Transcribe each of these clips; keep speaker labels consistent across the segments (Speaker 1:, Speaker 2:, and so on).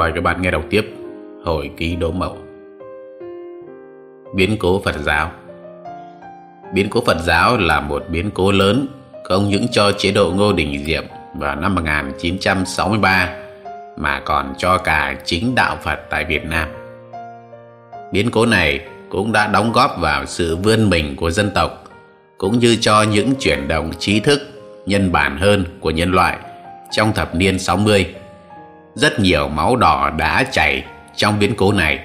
Speaker 1: Mời các bạn nghe đọc tiếp. Hồi ký đố mẫu Biến cố Phật giáo. Biến cố Phật giáo là một biến cố lớn, không những cho chế độ Ngô Đình Diệm vào năm 1963 mà còn cho cả chính đạo Phật tại Việt Nam. Biến cố này cũng đã đóng góp vào sự vươn mình của dân tộc, cũng như cho những chuyển động trí thức, nhân bản hơn của nhân loại trong thập niên 60 rất nhiều máu đỏ đã chảy trong biến cố này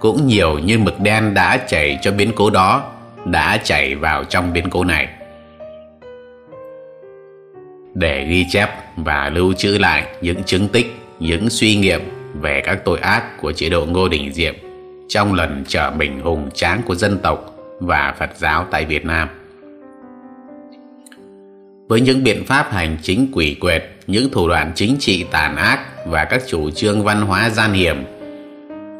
Speaker 1: cũng nhiều như mực đen đã chảy cho biến cố đó đã chảy vào trong biến cố này để ghi chép và lưu trữ lại những chứng tích những suy nghiệm về các tội ác của chế độ Ngô Đình Diệm trong lần trở mình hùng tráng của dân tộc và Phật giáo tại Việt Nam. Với những biện pháp hành chính quỷ quyệt, những thủ đoạn chính trị tàn ác và các chủ trương văn hóa gian hiểm.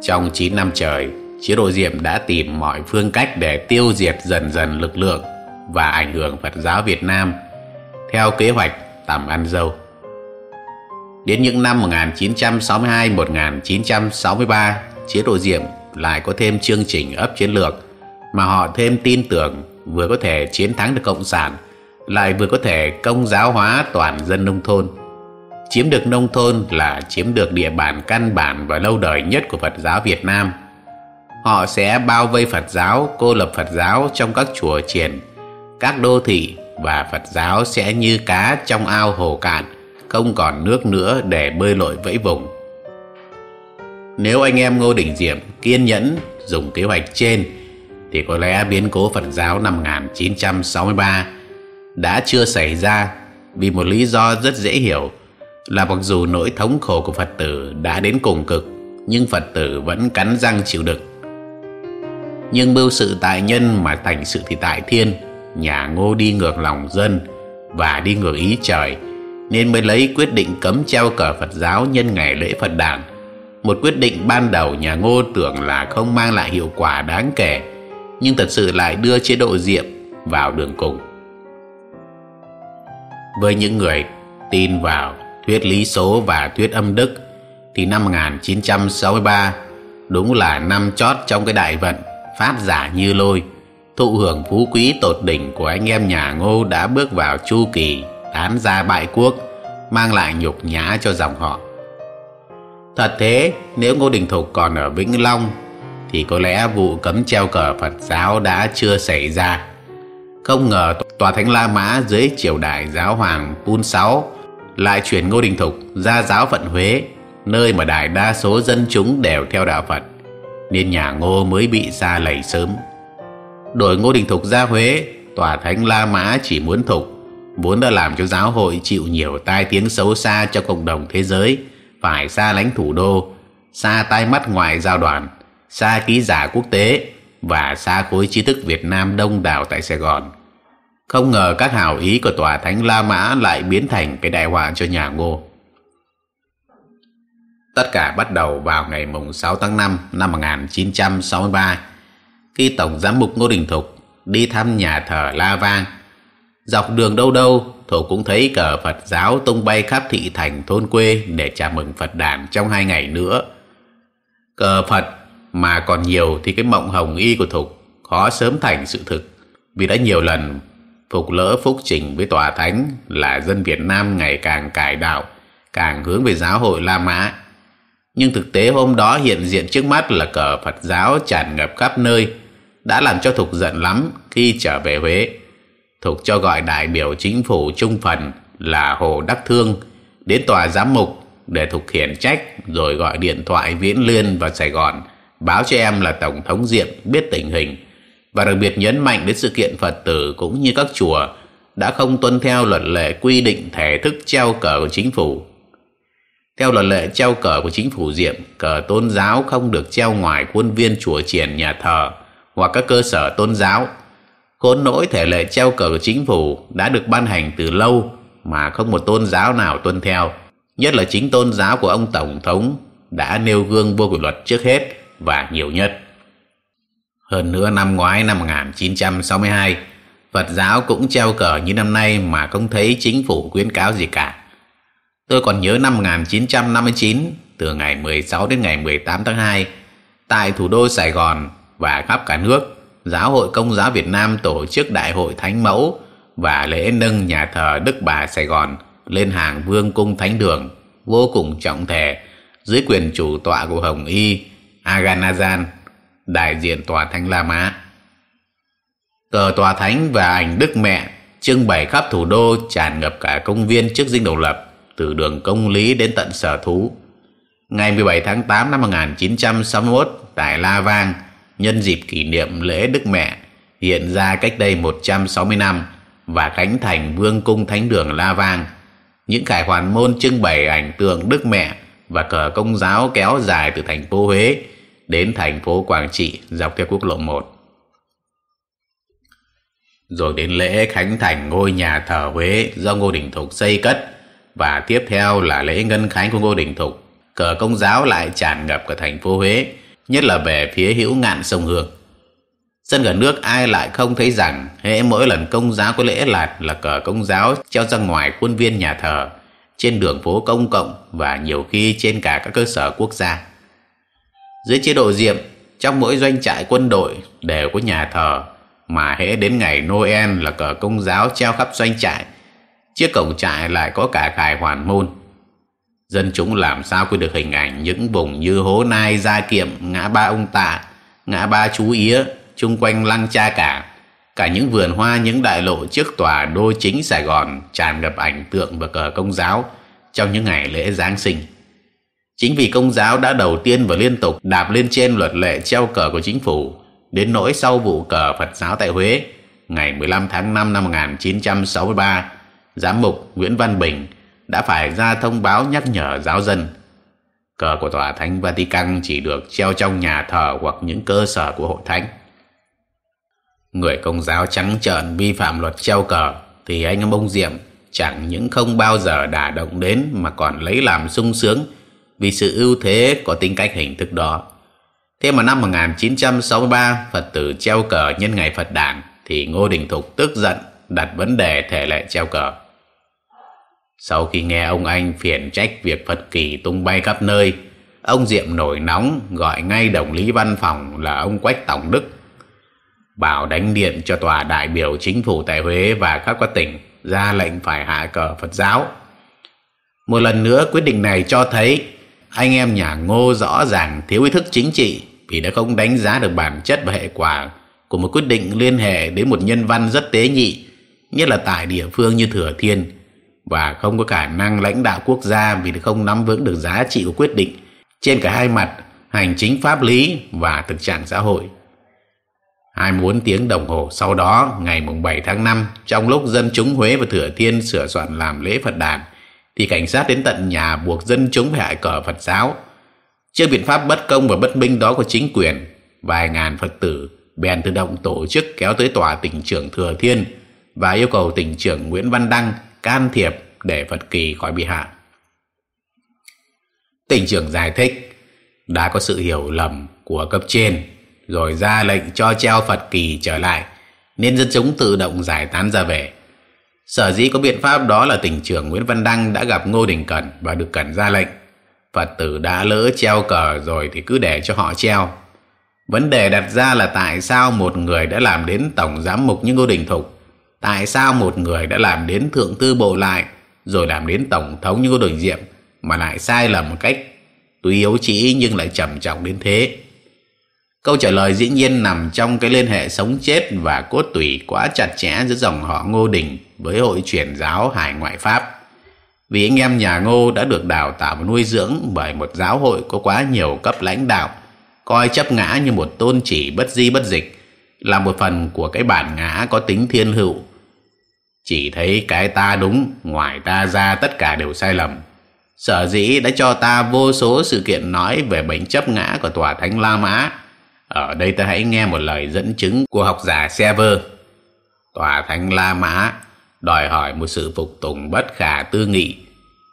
Speaker 1: Trong 9 năm trời, chế độ Diệm đã tìm mọi phương cách để tiêu diệt dần dần lực lượng và ảnh hưởng Phật giáo Việt Nam theo kế hoạch tầm ăn dâu. Đến những năm 1962-1963, chế độ Diệm lại có thêm chương trình ấp chiến lược mà họ thêm tin tưởng vừa có thể chiến thắng được Cộng sản lại vừa có thể công giáo hóa toàn dân nông thôn chiếm được nông thôn là chiếm được địa bàn căn bản và lâu đời nhất của Phật giáo Việt Nam. Họ sẽ bao vây Phật giáo, cô lập Phật giáo trong các chùa triển các đô thị và Phật giáo sẽ như cá trong ao hồ cạn, không còn nước nữa để bơi lội vẫy vùng. Nếu anh em Ngô Đình Diệm kiên nhẫn dùng kế hoạch trên thì có lẽ biến cố Phật giáo năm 1963 đã chưa xảy ra vì một lý do rất dễ hiểu là mặc dù nỗi thống khổ của Phật tử đã đến cùng cực nhưng Phật tử vẫn cắn răng chịu đựng. Nhưng mưu sự tại nhân mà thành sự thì tại thiên, nhà ngô đi ngược lòng dân và đi ngược ý trời nên mới lấy quyết định cấm treo cờ Phật giáo nhân ngày lễ Phật đản. Một quyết định ban đầu nhà ngô tưởng là không mang lại hiệu quả đáng kể nhưng thật sự lại đưa chế độ diệm vào đường cùng. Với những người tin vào thuyết lý số và thuyết âm đức, thì năm 1963 đúng là năm chót trong cái đại vận phát giả như lôi, thụ hưởng phú quý tột đỉnh của anh em nhà ngô đã bước vào chu kỳ tán ra bại quốc, mang lại nhục nhã cho dòng họ. Thật thế, nếu ngô đình thục còn ở vĩnh long, thì có lẽ vụ cấm treo cờ phật giáo đã chưa xảy ra không ngờ tòa thánh la mã dưới triều đại giáo hoàng pun sáu lại chuyển Ngô Đình Thục ra giáo phận Huế, nơi mà đại đa số dân chúng đều theo đạo Phật, nên nhà Ngô mới bị xa lầy sớm. Đổi Ngô Đình Thục ra Huế, tòa thánh La Mã chỉ muốn Thục, vốn đã làm cho giáo hội chịu nhiều tai tiếng xấu xa cho cộng đồng thế giới, phải xa lánh thủ đô, xa tai mắt ngoại giao đoàn, xa ký giả quốc tế và xa khối trí thức Việt Nam đông đảo tại Sài Gòn. Không ngờ các hào ý của tòa thánh La Mã lại biến thành cái đại họa cho nhà Ngô. Tất cả bắt đầu vào ngày mùng 6 tháng 5 năm 1963 khi Tổng Giám mục Ngô Đình Thục đi thăm nhà thờ La Vang. Dọc đường đâu đâu, Thục cũng thấy cờ Phật giáo tung bay khắp thị thành thôn quê để chào mừng Phật đản trong hai ngày nữa. Cờ Phật mà còn nhiều thì cái mộng hồng y của Thục khó sớm thành sự thực vì đã nhiều lần phục lỡ phúc trình với tòa thánh là dân Việt Nam ngày càng cải đạo, càng hướng về giáo hội La Mã. Nhưng thực tế hôm đó hiện diện trước mắt là cờ Phật giáo tràn ngập khắp nơi, đã làm cho Thục giận lắm khi trở về Huế. Thục cho gọi đại biểu chính phủ trung phần là Hồ Đắc Thương đến tòa giám mục để Thục khiển trách rồi gọi điện thoại viễn liên vào Sài Gòn báo cho em là Tổng thống Diệm biết tình hình và đặc biệt nhấn mạnh đến sự kiện Phật tử cũng như các chùa đã không tuân theo luật lệ quy định thể thức treo cờ của chính phủ. Theo luật lệ treo cờ của chính phủ Diệm, cờ tôn giáo không được treo ngoài khuôn viên chùa triển nhà thờ hoặc các cơ sở tôn giáo. Khốn nỗi thể lệ treo cờ của chính phủ đã được ban hành từ lâu mà không một tôn giáo nào tuân theo. Nhất là chính tôn giáo của ông Tổng thống đã nêu gương vô kỷ luật trước hết và nhiều nhất. Hơn nữa năm ngoái năm 1962, Phật giáo cũng treo cờ như năm nay mà không thấy chính phủ khuyến cáo gì cả. Tôi còn nhớ năm 1959, từ ngày 16 đến ngày 18 tháng 2 tại thủ đô Sài Gòn và khắp cả nước, Giáo hội Công giáo Việt Nam tổ chức Đại hội Thánh Mẫu và lễ nâng nhà thờ Đức Bà Sài Gòn lên hàng Vương cung Thánh Đường vô cùng trọng thể dưới quyền chủ tọa của Hồng Y Aganazan, đại diện tòa Thánh La Mã. Cờ tòa Thánh và ảnh Đức Mẹ trưng bày khắp thủ đô tràn ngập cả công viên trước dinh độc lập từ đường công lý đến tận sở thú. Ngày 17 tháng 8 năm 1961 tại La Vang, nhân dịp kỷ niệm lễ Đức Mẹ hiện ra cách đây 160 năm và khánh thành Vương cung Thánh đường La Vang. Những khải hoàn môn trưng bày ảnh tượng Đức Mẹ và cờ công giáo kéo dài từ thành phố Huế đến thành phố Quảng Trị dọc theo quốc lộ 1. Rồi đến lễ khánh thành ngôi nhà thờ Huế do Ngô Đình Thục xây cất và tiếp theo là lễ ngân khánh của Ngô Đình Thục. Cờ công giáo lại tràn ngập cả thành phố Huế, nhất là về phía hữu ngạn sông Hương. Dân gần nước ai lại không thấy rằng hễ mỗi lần công giáo có lễ lạt là cờ công giáo treo ra ngoài khuôn viên nhà thờ, trên đường phố công cộng và nhiều khi trên cả các cơ sở quốc gia. Dưới chế độ diệm, trong mỗi doanh trại quân đội đều có nhà thờ mà hễ đến ngày Noel là cờ công giáo treo khắp doanh trại. Chiếc cổng trại lại có cả khải hoàn môn. Dân chúng làm sao quên được hình ảnh những vùng như hố nai gia kiệm, ngã ba ông tạ, ngã ba chú yế chung quanh lăng cha cả. Cả những vườn hoa những đại lộ trước tòa đô chính Sài Gòn tràn ngập ảnh tượng và cờ công giáo trong những ngày lễ Giáng sinh. Chính vì công giáo đã đầu tiên và liên tục đạp lên trên luật lệ treo cờ của chính phủ đến nỗi sau vụ cờ Phật giáo tại Huế ngày 15 tháng 5 năm 1963, giám mục Nguyễn Văn Bình đã phải ra thông báo nhắc nhở giáo dân. Cờ của Tòa Thánh Vatican chỉ được treo trong nhà thờ hoặc những cơ sở của hội thánh. Người công giáo trắng trợn vi phạm luật treo cờ thì anh em ông Diệm chẳng những không bao giờ đả động đến mà còn lấy làm sung sướng vì sự ưu thế của tính cách hình thức đó. Thế mà năm 1963 Phật tử treo cờ nhân ngày Phật đản thì Ngô Đình Thục tức giận đặt vấn đề thể lệ treo cờ. Sau khi nghe ông anh phiền trách việc Phật kỳ tung bay khắp nơi, ông Diệm nổi nóng gọi ngay đồng lý văn phòng là ông Quách Tổng Đức. Bảo đánh điện cho tòa đại biểu chính phủ tại Huế và các các tỉnh ra lệnh phải hạ cờ Phật giáo. Một lần nữa quyết định này cho thấy anh em nhà Ngô rõ ràng thiếu ý thức chính trị vì đã không đánh giá được bản chất và hệ quả của một quyết định liên hệ đến một nhân văn rất tế nhị, nhất là tại địa phương như Thừa Thiên, và không có khả năng lãnh đạo quốc gia vì không nắm vững được giá trị của quyết định trên cả hai mặt hành chính pháp lý và thực trạng xã hội. 24 tiếng đồng hồ sau đó, ngày 7 tháng 5, trong lúc dân chúng Huế và Thừa Thiên sửa soạn làm lễ Phật đàn, thì cảnh sát đến tận nhà buộc dân chúng phải hại cờ Phật giáo. Trước biện pháp bất công và bất minh đó của chính quyền, vài ngàn Phật tử bèn tự động tổ chức kéo tới tòa tỉnh trưởng Thừa Thiên và yêu cầu tỉnh trưởng Nguyễn Văn Đăng can thiệp để Phật kỳ khỏi bị hạ. Tỉnh trưởng giải thích đã có sự hiểu lầm của cấp trên rồi ra lệnh cho treo Phật kỳ trở lại nên dân chúng tự động giải tán ra về. Sở dĩ có biện pháp đó là tỉnh trưởng Nguyễn Văn Đăng đã gặp Ngô Đình Cẩn và được Cẩn ra lệnh. Phật tử đã lỡ treo cờ rồi thì cứ để cho họ treo. Vấn đề đặt ra là tại sao một người đã làm đến Tổng Giám mục như Ngô Đình Thục? Tại sao một người đã làm đến Thượng Tư Bộ lại rồi làm đến Tổng thống như Ngô Đình Diệm mà lại sai lầm một cách tuy yếu chỉ nhưng lại trầm trọng đến thế? Câu trả lời dĩ nhiên nằm trong cái liên hệ sống chết và cốt tủy quá chặt chẽ giữa dòng họ Ngô Đình với hội truyền giáo hải ngoại Pháp. Vì anh em nhà Ngô đã được đào tạo và nuôi dưỡng bởi một giáo hội có quá nhiều cấp lãnh đạo, coi chấp ngã như một tôn chỉ bất di bất dịch, là một phần của cái bản ngã có tính thiên hữu. Chỉ thấy cái ta đúng, ngoài ta ra tất cả đều sai lầm. Sở dĩ đã cho ta vô số sự kiện nói về bệnh chấp ngã của tòa thánh La Mã. Ở đây ta hãy nghe một lời dẫn chứng của học giả Sever. Tòa thánh La Mã đòi hỏi một sự phục tùng bất khả tư nghị.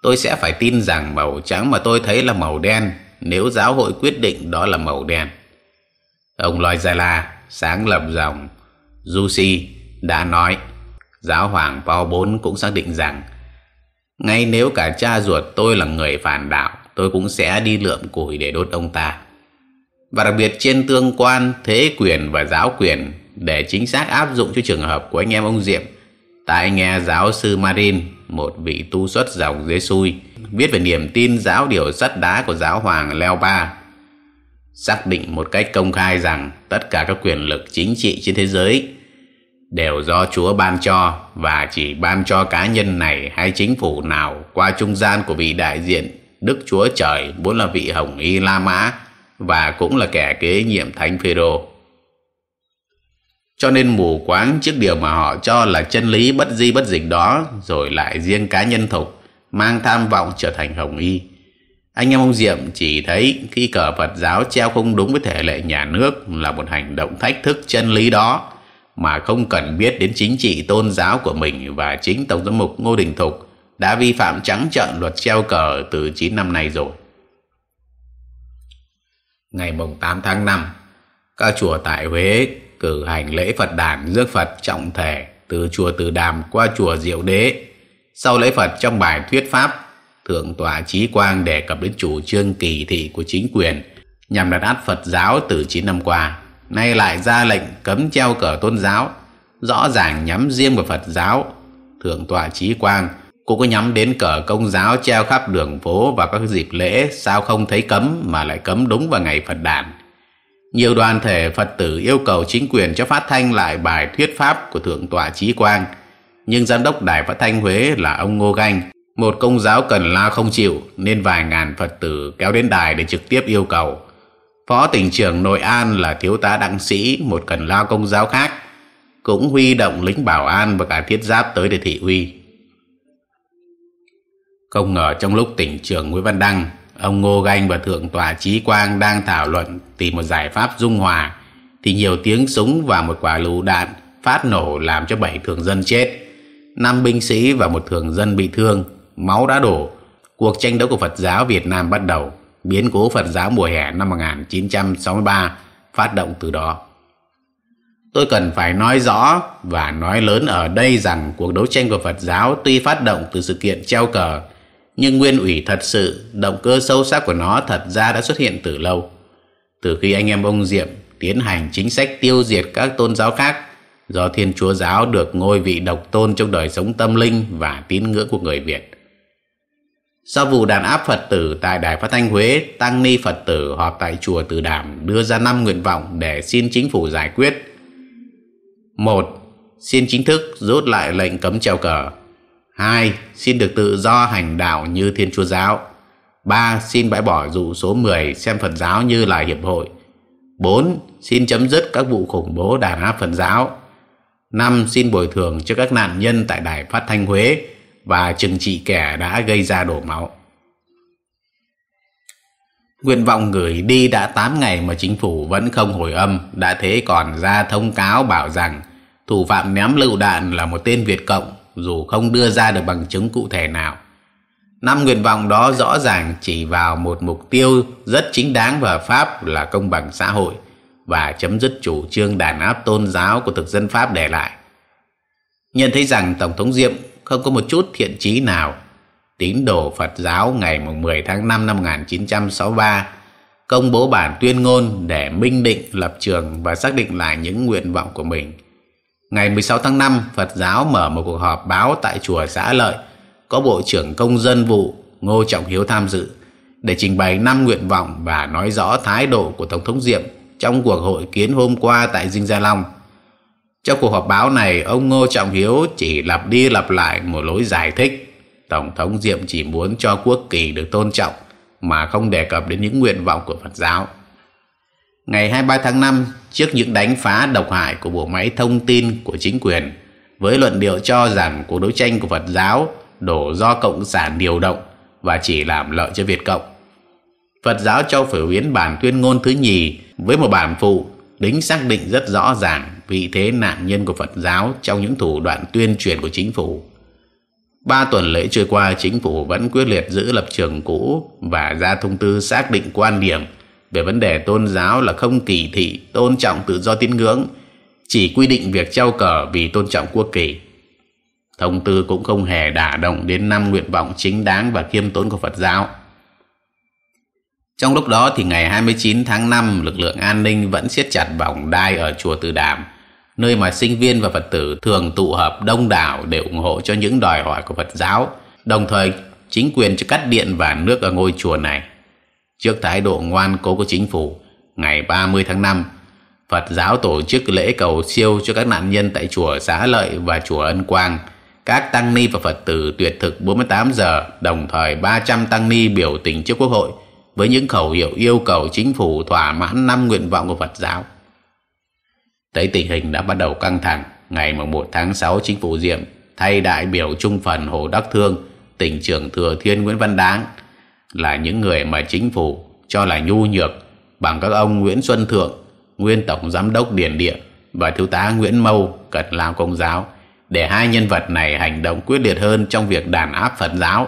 Speaker 1: Tôi sẽ phải tin rằng màu trắng mà tôi thấy là màu đen, nếu giáo hội quyết định đó là màu đen. Ông Loizala, sáng lập dòng Jusi, đã nói, giáo hoàng Paul IV cũng xác định rằng, ngay nếu cả cha ruột tôi là người phản đạo, tôi cũng sẽ đi lượm củi để đốt ông ta. Và đặc biệt trên tương quan thế quyền và giáo quyền để chính xác áp dụng cho trường hợp của anh em ông Diệm, tại nghe giáo sư Marin, một vị tu xuất dòng Dưới xui, viết về niềm tin giáo điều sắt đá của giáo hoàng Leo Ba, xác định một cách công khai rằng tất cả các quyền lực chính trị trên thế giới đều do Chúa ban cho và chỉ ban cho cá nhân này hay chính phủ nào qua trung gian của vị đại diện Đức Chúa Trời vốn là vị Hồng Y La Mã và cũng là kẻ kế nhiệm Thánh Phêrô. Cho nên mù quáng trước điều mà họ cho là chân lý bất di bất dịch đó, rồi lại riêng cá nhân thục, mang tham vọng trở thành Hồng Y. Anh em ông Diệm chỉ thấy khi cờ Phật giáo treo không đúng với thể lệ nhà nước là một hành động thách thức chân lý đó, mà không cần biết đến chính trị tôn giáo của mình và chính Tổng giám mục Ngô Đình Thục đã vi phạm trắng trợn luật treo cờ từ 9 năm nay rồi. Ngày mùng 8 tháng 5, các chùa tại Huế cử hành lễ Phật đàn rước Phật trọng thể từ chùa Từ Đàm qua chùa Diệu Đế. Sau lễ Phật trong bài thuyết pháp, Thượng tọa Trí Quang đề cập đến chủ trương kỳ thị của chính quyền nhằm đặt áp Phật giáo từ 9 năm qua nay lại ra lệnh cấm treo cờ tôn giáo rõ ràng nhắm riêng vào phật giáo thượng tọa trí quang cũng có nhắm đến cờ công giáo treo khắp đường phố vào các dịp lễ sao không thấy cấm mà lại cấm đúng vào ngày phật đản nhiều đoàn thể phật tử yêu cầu chính quyền cho phát thanh lại bài thuyết pháp của thượng tọa trí quang. Nhưng giám đốc đài phát thanh huế là ông ngô ganh một công giáo cần lao không chịu nên vài ngàn phật tử kéo đến đài để trực tiếp yêu cầu. Phó tỉnh trưởng Nội An là thiếu tá đặng sĩ, một cần lao công giáo khác, cũng huy động lính bảo an và cả thiết giáp tới để thị uy. Không ngờ trong lúc tỉnh trưởng Nguyễn Văn Đăng, ông Ngô Ganh và Thượng tòa Trí Quang đang thảo luận tìm một giải pháp dung hòa, thì nhiều tiếng súng và một quả lựu đạn phát nổ làm cho bảy thường dân chết, năm binh sĩ và một thường dân bị thương, máu đã đổ. Cuộc tranh đấu của Phật giáo Việt Nam bắt đầu biến cố Phật giáo mùa hè năm 1963 phát động từ đó. Tôi cần phải nói rõ và nói lớn ở đây rằng cuộc đấu tranh của Phật giáo tuy phát động từ sự kiện treo cờ, nhưng nguyên ủy thật sự, động cơ sâu sắc của nó thật ra đã xuất hiện từ lâu. Từ khi anh em ông Diệm tiến hành chính sách tiêu diệt các tôn giáo khác, do Thiên Chúa Giáo được ngôi vị độc tôn trong đời sống tâm linh và tín ngưỡng của người Việt. Sau vụ đàn áp Phật tử tại Đài Phát Thanh Huế, Tăng Ni Phật tử họp tại chùa Từ Đàm đưa ra năm nguyện vọng để xin chính phủ giải quyết. một Xin chính thức rút lại lệnh cấm treo cờ. 2. Xin được tự do hành đạo như Thiên Chúa Giáo. 3. Xin bãi bỏ dụ số 10 xem Phật giáo như là hiệp hội. 4. Xin chấm dứt các vụ khủng bố đàn áp Phật giáo. 5. Xin bồi thường cho các nạn nhân tại Đài Phát Thanh Huế và trừng trị kẻ đã gây ra đổ máu. Nguyện vọng gửi đi đã 8 ngày mà chính phủ vẫn không hồi âm, đã thế còn ra thông cáo bảo rằng thủ phạm ném lựu đạn là một tên Việt Cộng, dù không đưa ra được bằng chứng cụ thể nào. Năm nguyện vọng đó rõ ràng chỉ vào một mục tiêu rất chính đáng và Pháp là công bằng xã hội và chấm dứt chủ trương đàn áp tôn giáo của thực dân Pháp để lại. Nhận thấy rằng Tổng thống Diệm không có một chút thiện chí nào. Tín đồ Phật giáo ngày 10 tháng 5 năm 1963 công bố bản tuyên ngôn để minh định lập trường và xác định lại những nguyện vọng của mình. Ngày 16 tháng 5, Phật giáo mở một cuộc họp báo tại chùa xã Lợi, có Bộ trưởng Công dân vụ Ngô Trọng Hiếu tham dự, để trình bày năm nguyện vọng và nói rõ thái độ của Tổng thống Diệm trong cuộc hội kiến hôm qua tại Dinh Gia Long – trong cuộc họp báo này, ông Ngô Trọng Hiếu chỉ lặp đi lặp lại một lối giải thích. Tổng thống Diệm chỉ muốn cho quốc kỳ được tôn trọng mà không đề cập đến những nguyện vọng của Phật giáo. Ngày 23 tháng 5, trước những đánh phá độc hại của bộ máy thông tin của chính quyền, với luận điệu cho rằng cuộc đấu tranh của Phật giáo đổ do Cộng sản điều động và chỉ làm lợi cho Việt Cộng. Phật giáo cho phổ biến bản tuyên ngôn thứ nhì với một bản phụ đính xác định rất rõ ràng vị thế nạn nhân của Phật giáo trong những thủ đoạn tuyên truyền của chính phủ. Ba tuần lễ trôi qua, chính phủ vẫn quyết liệt giữ lập trường cũ và ra thông tư xác định quan điểm về vấn đề tôn giáo là không kỳ thị, tôn trọng tự do tín ngưỡng, chỉ quy định việc treo cờ vì tôn trọng quốc kỳ. Thông tư cũng không hề đả động đến năm nguyện vọng chính đáng và khiêm tốn của Phật giáo. Trong lúc đó thì ngày 29 tháng 5, lực lượng an ninh vẫn siết chặt vòng đai ở chùa Từ Đàm, nơi mà sinh viên và Phật tử thường tụ hợp đông đảo để ủng hộ cho những đòi hỏi của Phật giáo, đồng thời chính quyền cho cắt điện và nước ở ngôi chùa này. Trước thái độ ngoan cố của chính phủ, ngày 30 tháng 5, Phật giáo tổ chức lễ cầu siêu cho các nạn nhân tại chùa Xá Lợi và chùa Ân Quang. Các tăng ni và Phật tử tuyệt thực 48 giờ, đồng thời 300 tăng ni biểu tình trước quốc hội với những khẩu hiệu yêu cầu chính phủ thỏa mãn năm nguyện vọng của Phật giáo. Thấy tình hình đã bắt đầu căng thẳng, ngày 1 tháng 6 chính phủ Diệm thay đại biểu trung phần Hồ Đắc Thương, tỉnh trưởng Thừa Thiên Nguyễn Văn Đáng là những người mà chính phủ cho là nhu nhược bằng các ông Nguyễn Xuân Thượng, nguyên tổng giám đốc Điền Địa và thiếu tá Nguyễn Mâu cần lao công giáo để hai nhân vật này hành động quyết liệt hơn trong việc đàn áp Phật giáo.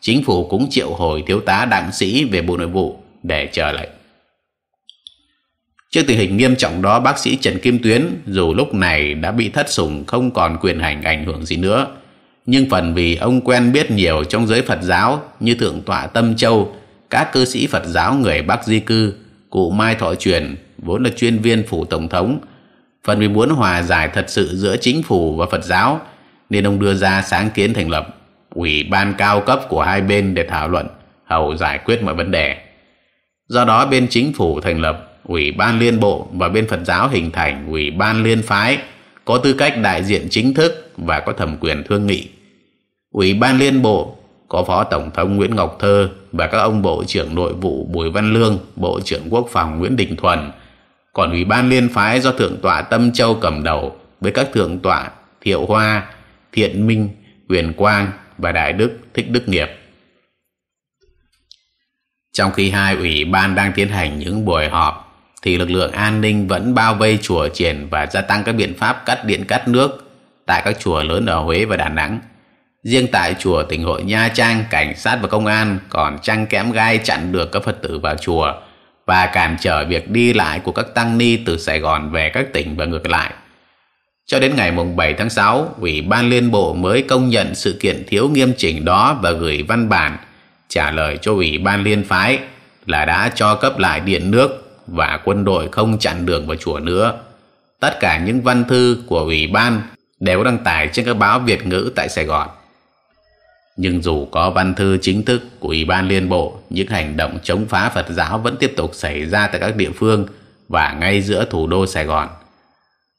Speaker 1: Chính phủ cũng triệu hồi thiếu tá đặng sĩ về Bộ Nội vụ để chờ lệnh. Trước tình hình nghiêm trọng đó, bác sĩ Trần Kim Tuyến dù lúc này đã bị thất sủng không còn quyền hành ảnh hưởng gì nữa, nhưng phần vì ông quen biết nhiều trong giới Phật giáo như Thượng tọa Tâm Châu, các cư sĩ Phật giáo người Bắc di cư, cụ Mai Thọ Truyền, vốn là chuyên viên phủ tổng thống, phần vì muốn hòa giải thật sự giữa chính phủ và Phật giáo, nên ông đưa ra sáng kiến thành lập ủy ban cao cấp của hai bên để thảo luận hầu giải quyết mọi vấn đề. Do đó bên chính phủ thành lập ủy ban liên bộ và bên Phật giáo hình thành ủy ban liên phái có tư cách đại diện chính thức và có thẩm quyền thương nghị. Ủy ban liên bộ có Phó Tổng thống Nguyễn Ngọc Thơ và các ông Bộ trưởng Nội vụ Bùi Văn Lương, Bộ trưởng Quốc phòng Nguyễn Đình Thuần. Còn Ủy ban liên phái do Thượng tọa Tâm Châu cầm đầu với các Thượng tọa Thiệu Hoa, Thiện Minh, Huyền Quang và Đại Đức Thích Đức Nghiệp. Trong khi hai ủy ban đang tiến hành những buổi họp thì lực lượng an ninh vẫn bao vây chùa triển và gia tăng các biện pháp cắt điện cắt nước tại các chùa lớn ở Huế và Đà Nẵng. Riêng tại chùa tỉnh hội Nha Trang, cảnh sát và công an còn trăng kẽm gai chặn được các Phật tử vào chùa và cản trở việc đi lại của các tăng ni từ Sài Gòn về các tỉnh và ngược lại. Cho đến ngày 7 tháng 6, Ủy ban Liên Bộ mới công nhận sự kiện thiếu nghiêm chỉnh đó và gửi văn bản trả lời cho Ủy ban Liên Phái là đã cho cấp lại điện nước và quân đội không chặn đường vào chùa nữa. Tất cả những văn thư của ủy ban đều đăng tải trên các báo Việt ngữ tại Sài Gòn. Nhưng dù có văn thư chính thức của Ủy ban Liên Bộ, những hành động chống phá Phật giáo vẫn tiếp tục xảy ra tại các địa phương và ngay giữa thủ đô Sài Gòn.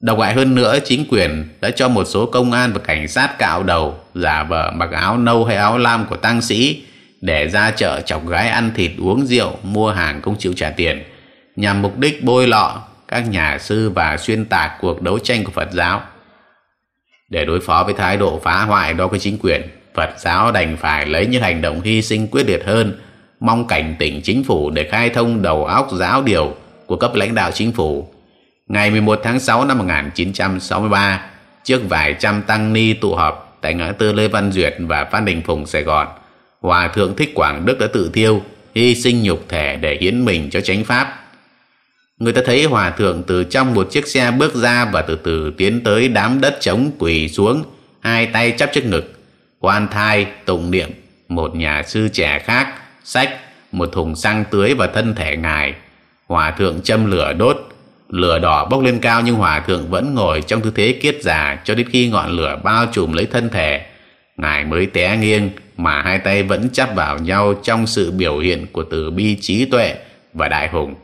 Speaker 1: Độc hại hơn nữa, chính quyền đã cho một số công an và cảnh sát cạo đầu, giả vờ mặc áo nâu hay áo lam của tăng sĩ để ra chợ chọc gái ăn thịt uống rượu, mua hàng không chịu trả tiền nhằm mục đích bôi lọ các nhà sư và xuyên tạc cuộc đấu tranh của Phật giáo. Để đối phó với thái độ phá hoại đó của chính quyền, Phật giáo đành phải lấy những hành động hy sinh quyết liệt hơn, mong cảnh tỉnh chính phủ để khai thông đầu óc giáo điều của cấp lãnh đạo chính phủ. Ngày 11 tháng 6 năm 1963, trước vài trăm tăng ni tụ họp tại ngã tư Lê Văn Duyệt và Phan Đình Phùng, Sài Gòn, Hòa Thượng Thích Quảng Đức đã tự thiêu, hy sinh nhục thể để hiến mình cho chánh pháp người ta thấy hòa thượng từ trong một chiếc xe bước ra và từ từ tiến tới đám đất trống quỳ xuống hai tay chắp trước ngực quan thai tụng niệm một nhà sư trẻ khác sách một thùng xăng tưới vào thân thể ngài. Hòa thượng châm lửa đốt lửa đỏ bốc lên cao nhưng hòa thượng vẫn ngồi trong tư thế kiết già cho đến khi ngọn lửa bao trùm lấy thân thể. Ngài mới té nghiêng mà hai tay vẫn chắp vào nhau trong sự biểu hiện của từ bi trí tuệ và đại hùng.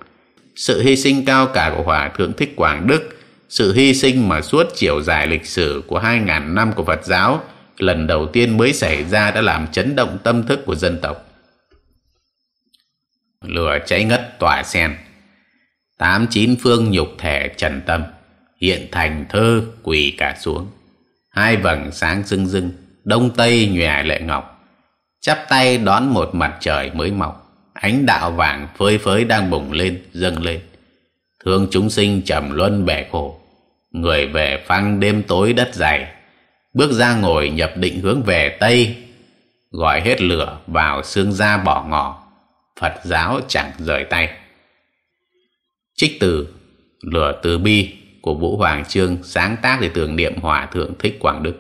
Speaker 1: Sự hy sinh cao cả của Hòa Thượng Thích Quảng Đức, sự hy sinh mà suốt chiều dài lịch sử của 2.000 năm của Phật giáo lần đầu tiên mới xảy ra đã làm chấn động tâm thức của dân tộc. Lửa cháy ngất tỏa sen, tám chín phương nhục thể trần tâm, hiện thành thơ quỳ cả xuống. Hai vầng sáng rưng rưng, đông tây nhòe lệ ngọc, chắp tay đón một mặt trời mới mọc ánh đạo vàng phơi phới đang bùng lên dâng lên thương chúng sinh trầm luân bẻ khổ người về phăng đêm tối đất dày bước ra ngồi nhập định hướng về tây, gọi hết lửa vào xương da bỏ ngỏ, phật giáo chẳng rời tay. Trích từ lửa từ bi của vũ hoàng trương sáng tác để tưởng niệm hòa thượng thích quảng đức.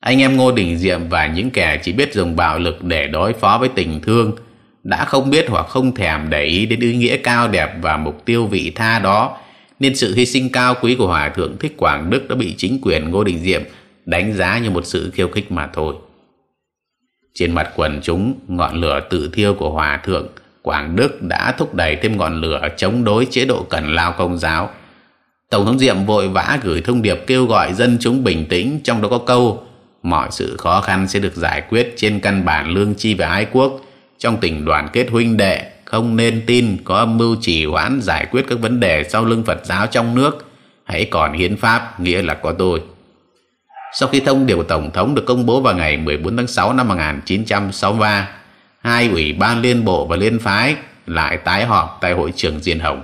Speaker 1: Anh em ngô đình diệm và những kẻ chỉ biết dùng bạo lực để đối phó với tình thương đã không biết hoặc không thèm để ý đến ý nghĩa cao đẹp và mục tiêu vị tha đó nên sự hy sinh cao quý của hòa thượng thích quảng đức đã bị chính quyền ngô đình diệm đánh giá như một sự khiêu khích mà thôi. Trên mặt quần chúng, ngọn lửa tự thiêu của hòa thượng quảng đức đã thúc đẩy thêm ngọn lửa chống đối chế độ cần lao công giáo. Tổng thống diệm vội vã gửi thông điệp kêu gọi dân chúng bình tĩnh, trong đó có câu, mọi sự khó khăn sẽ được giải quyết trên căn bản lương chi và ái quốc. Trong tình đoàn kết huynh đệ không nên tin có âm mưu chỉ hoãn giải quyết các vấn đề sau lưng Phật giáo trong nước. Hãy còn hiến pháp, nghĩa là có tôi. Sau khi thông điệp Tổng thống được công bố vào ngày 14 tháng 6 năm 1963 hai ủy ban liên bộ và liên phái lại tái họp tại hội trường Diên Hồng.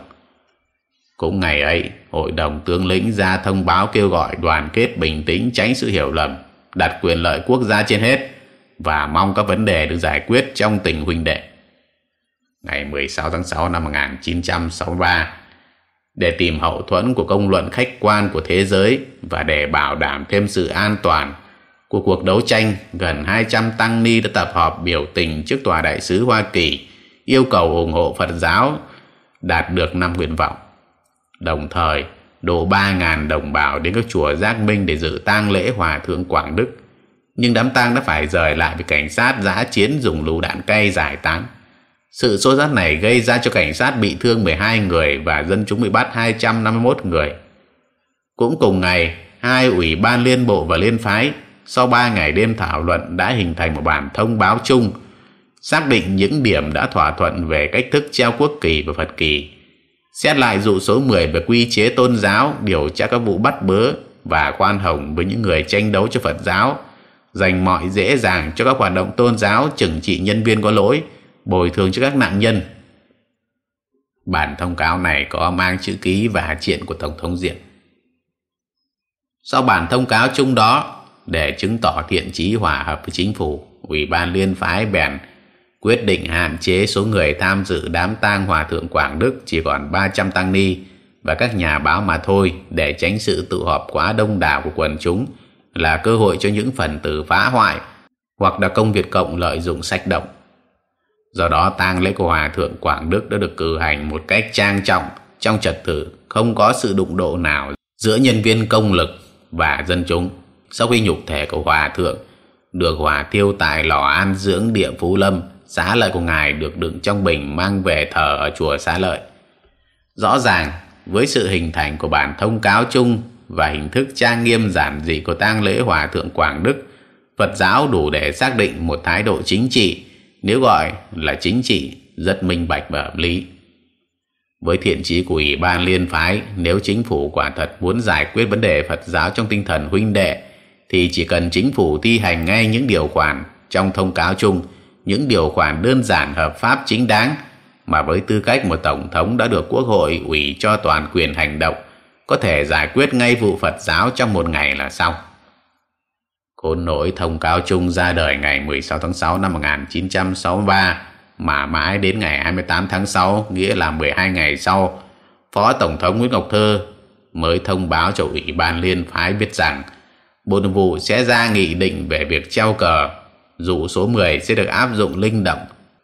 Speaker 1: Cũng ngày ấy, hội đồng tướng lĩnh ra thông báo kêu gọi đoàn kết bình tĩnh tránh sự hiểu lầm, đặt quyền lợi quốc gia trên hết và mong các vấn đề được giải quyết trong tình huynh đệ. Ngày 16 tháng 6 năm 1963, để tìm hậu thuẫn của công luận khách quan của thế giới và để bảo đảm thêm sự an toàn của cuộc đấu tranh, gần 200 tăng ni đã tập họp biểu tình trước tòa đại sứ Hoa Kỳ yêu cầu ủng hộ Phật giáo đạt được năm nguyện vọng. Đồng thời, đổ 3.000 đồng bào đến các chùa Giác Minh để dự tang lễ Hòa Thượng Quảng Đức. Nhưng đám tang đã phải rời lại vì cảnh sát giã chiến dùng lựu đạn cay giải tán. Sự xô xát này gây ra cho cảnh sát bị thương 12 người và dân chúng bị bắt 251 người. Cũng cùng ngày, hai ủy ban liên bộ và liên phái sau 3 ngày đêm thảo luận đã hình thành một bản thông báo chung xác định những điểm đã thỏa thuận về cách thức treo quốc kỳ và Phật kỳ xét lại dụ số 10 về quy chế tôn giáo, điều tra các vụ bắt bớ và khoan hồng với những người tranh đấu cho Phật giáo, dành mọi dễ dàng cho các hoạt động tôn giáo, trừng trị nhân viên có lỗi, bồi thường cho các nạn nhân. Bản thông cáo này có mang chữ ký và triện của Tổng thống Diện. Sau bản thông cáo chung đó, để chứng tỏ thiện chí hòa hợp với chính phủ, Ủy ban Liên phái bèn quyết định hạn chế số người tham dự đám tang hòa thượng Quảng Đức chỉ còn 300 tăng ni và các nhà báo mà thôi để tránh sự tụ họp quá đông đảo của quần chúng là cơ hội cho những phần tử phá hoại hoặc là công Việt Cộng lợi dụng sách động. Do đó tang lễ của Hòa Thượng Quảng Đức đã được cử hành một cách trang trọng trong trật tự, không có sự đụng độ nào giữa nhân viên công lực và dân chúng. Sau khi nhục thể của Hòa Thượng được hòa thiêu tại lò an dưỡng địa Phú Lâm, xá lợi của ngài được đựng trong bình mang về thờ ở chùa xá lợi rõ ràng với sự hình thành của bản thông cáo chung và hình thức trang nghiêm giản dị của tang lễ hòa thượng quảng đức phật giáo đủ để xác định một thái độ chính trị nếu gọi là chính trị, rất minh bạch và hợp lý với thiện trí của ủy ban liên phái, nếu chính phủ quả thật muốn giải quyết vấn đề phật giáo trong tinh thần huynh đệ, thì chỉ cần chính phủ thi hành ngay những điều khoản trong thông cáo chung, những điều khoản đơn giản, hợp pháp, chính đáng, mà với tư cách một tổng thống đã được quốc hội ủy cho toàn quyền hành động, có thể giải quyết ngay vụ Phật giáo trong một ngày là xong. Côn nổi thông cáo chung ra đời ngày 16 tháng 6 năm 1963 mà mãi đến ngày 28 tháng 6 nghĩa là 12 ngày sau Phó Tổng thống Nguyễn Ngọc Thơ mới thông báo cho Ủy ban Liên phái biết rằng Bộ Nội vụ sẽ ra nghị định về việc treo cờ dụ số 10 sẽ được áp dụng linh động.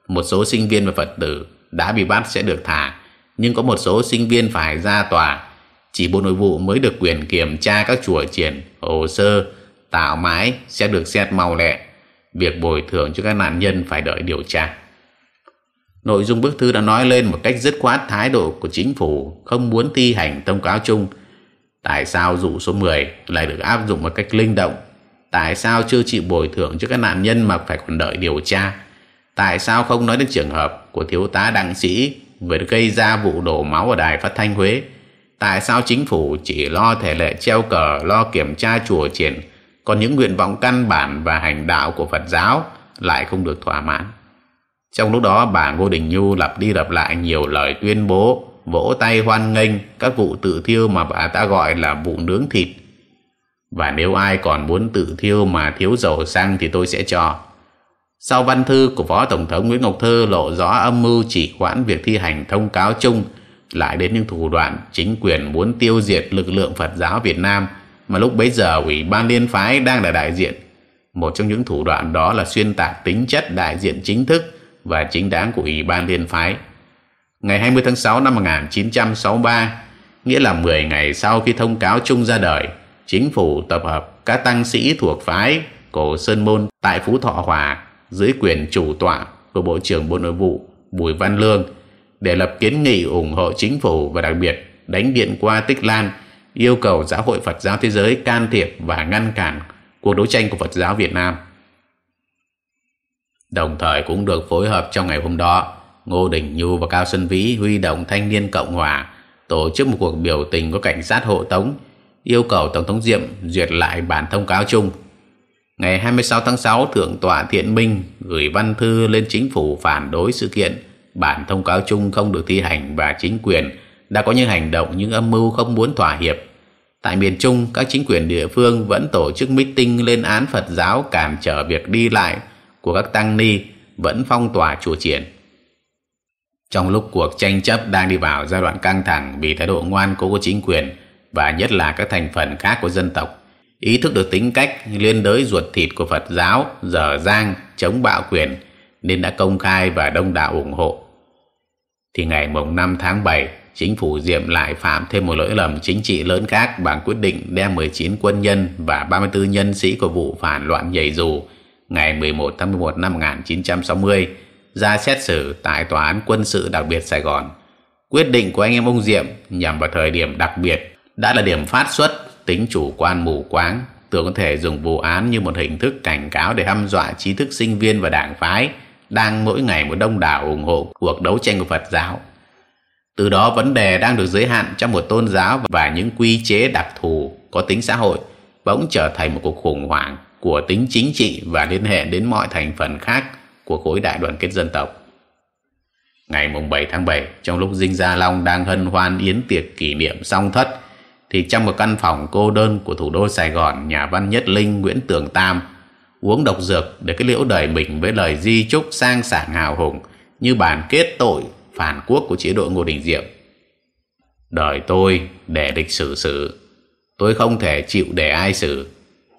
Speaker 1: Một số sinh viên và Phật tử đã bị bắt sẽ được thả, nhưng có một số sinh viên phải ra tòa. Chỉ Bộ Nội vụ mới được quyền kiểm tra các chùa triển, hồ sơ, tạo mái sẽ được xét mau lẹ. Việc bồi thường cho các nạn nhân phải đợi điều tra. Nội dung bức thư đã nói lên một cách dứt khoát thái độ của chính phủ không muốn thi hành thông cáo chung. Tại sao dụ số 10 lại được áp dụng một cách linh động tại sao chưa chịu bồi thường cho các nạn nhân mà phải còn đợi điều tra tại sao không nói đến trường hợp của thiếu tá đặng sĩ vừa gây ra vụ đổ máu ở đài phát thanh huế tại sao chính phủ chỉ lo thể lệ treo cờ, lo kiểm tra chùa triển còn những nguyện vọng căn bản và hành đạo của phật giáo lại không được thỏa mãn trong lúc đó, bà ngô đình nhu lặp đi lặp lại nhiều lời tuyên bố, vỗ tay hoan nghênh các vụ tự thiêu mà bà ta gọi là vụ nướng thịt và nếu ai còn muốn tự thiêu mà thiếu dầu xăng thì tôi sẽ cho. Sau văn thư của Phó Tổng thống Nguyễn Ngọc Thơ lộ rõ âm mưu chỉ hoãn việc thi hành thông cáo chung, lại đến những thủ đoạn chính quyền muốn tiêu diệt lực lượng Phật giáo Việt Nam mà lúc bấy giờ Ủy ban Liên phái đang là đại diện. Một trong những thủ đoạn đó là xuyên tạc tính chất đại diện chính thức và chính đáng của Ủy ban Liên phái. Ngày 20 tháng 6 năm 1963, nghĩa là 10 ngày sau khi thông cáo chung ra đời, chính phủ tập hợp các tăng sĩ thuộc phái cổ Sơn Môn tại Phú Thọ Hòa dưới quyền chủ tọa của Bộ trưởng Bộ Nội vụ Bùi Văn Lương để lập kiến nghị ủng hộ chính phủ và đặc biệt đánh điện qua Tích Lan yêu cầu Giáo hội Phật giáo Thế giới can thiệp và ngăn cản cuộc đấu tranh của Phật giáo Việt Nam. Đồng thời cũng được phối hợp trong ngày hôm đó, Ngô Đình Nhu và Cao Xuân Vĩ huy động thanh niên Cộng Hòa tổ chức một cuộc biểu tình có cảnh sát hộ tống yêu cầu Tổng thống Diệm duyệt lại bản thông cáo chung. Ngày 26 tháng 6, Thượng tọa Thiện Minh gửi văn thư lên chính phủ phản đối sự kiện bản thông cáo chung không được thi hành và chính quyền đã có những hành động những âm mưu không muốn thỏa hiệp. Tại miền Trung, các chính quyền địa phương vẫn tổ chức meeting lên án Phật giáo cản trở việc đi lại của các tăng ni vẫn phong tỏa chùa triển. Trong lúc cuộc tranh chấp đang đi vào giai đoạn căng thẳng vì thái độ ngoan cố của chính quyền và nhất là các thành phần khác của dân tộc, ý thức được tính cách liên đới ruột thịt của Phật giáo dở dang chống bạo quyền nên đã công khai và đông đảo ủng hộ. Thì ngày mùng 5 tháng 7, chính phủ Diệm lại phạm thêm một lỗi lầm chính trị lớn khác bằng quyết định đem 19 quân nhân và 34 nhân sĩ của vụ phản loạn nhảy dù ngày 11 tháng 11 năm 1960 ra xét xử tại Tòa án Quân sự đặc biệt Sài Gòn. Quyết định của anh em ông Diệm nhằm vào thời điểm đặc biệt đã là điểm phát xuất, tính chủ quan mù quáng tưởng có thể dùng vụ án như một hình thức cảnh cáo để hăm dọa trí thức sinh viên và đảng phái đang mỗi ngày một đông đảo ủng hộ cuộc đấu tranh của Phật giáo. Từ đó vấn đề đang được giới hạn trong một tôn giáo và những quy chế đặc thù có tính xã hội bỗng trở thành một cuộc khủng hoảng của tính chính trị và liên hệ đến mọi thành phần khác của khối đại đoàn kết dân tộc. Ngày mùng 7 tháng 7, trong lúc Dinh Gia Long đang hân hoan yến tiệc kỷ niệm song thất, thì trong một căn phòng cô đơn của thủ đô Sài Gòn, nhà văn Nhất Linh Nguyễn Tường Tam uống độc dược để cái liễu đời mình với lời di chúc sang sảng hào hùng như bản kết tội phản quốc của chế độ Ngô Đình Diệm. Đời tôi để địch xử xử, tôi không thể chịu để ai xử.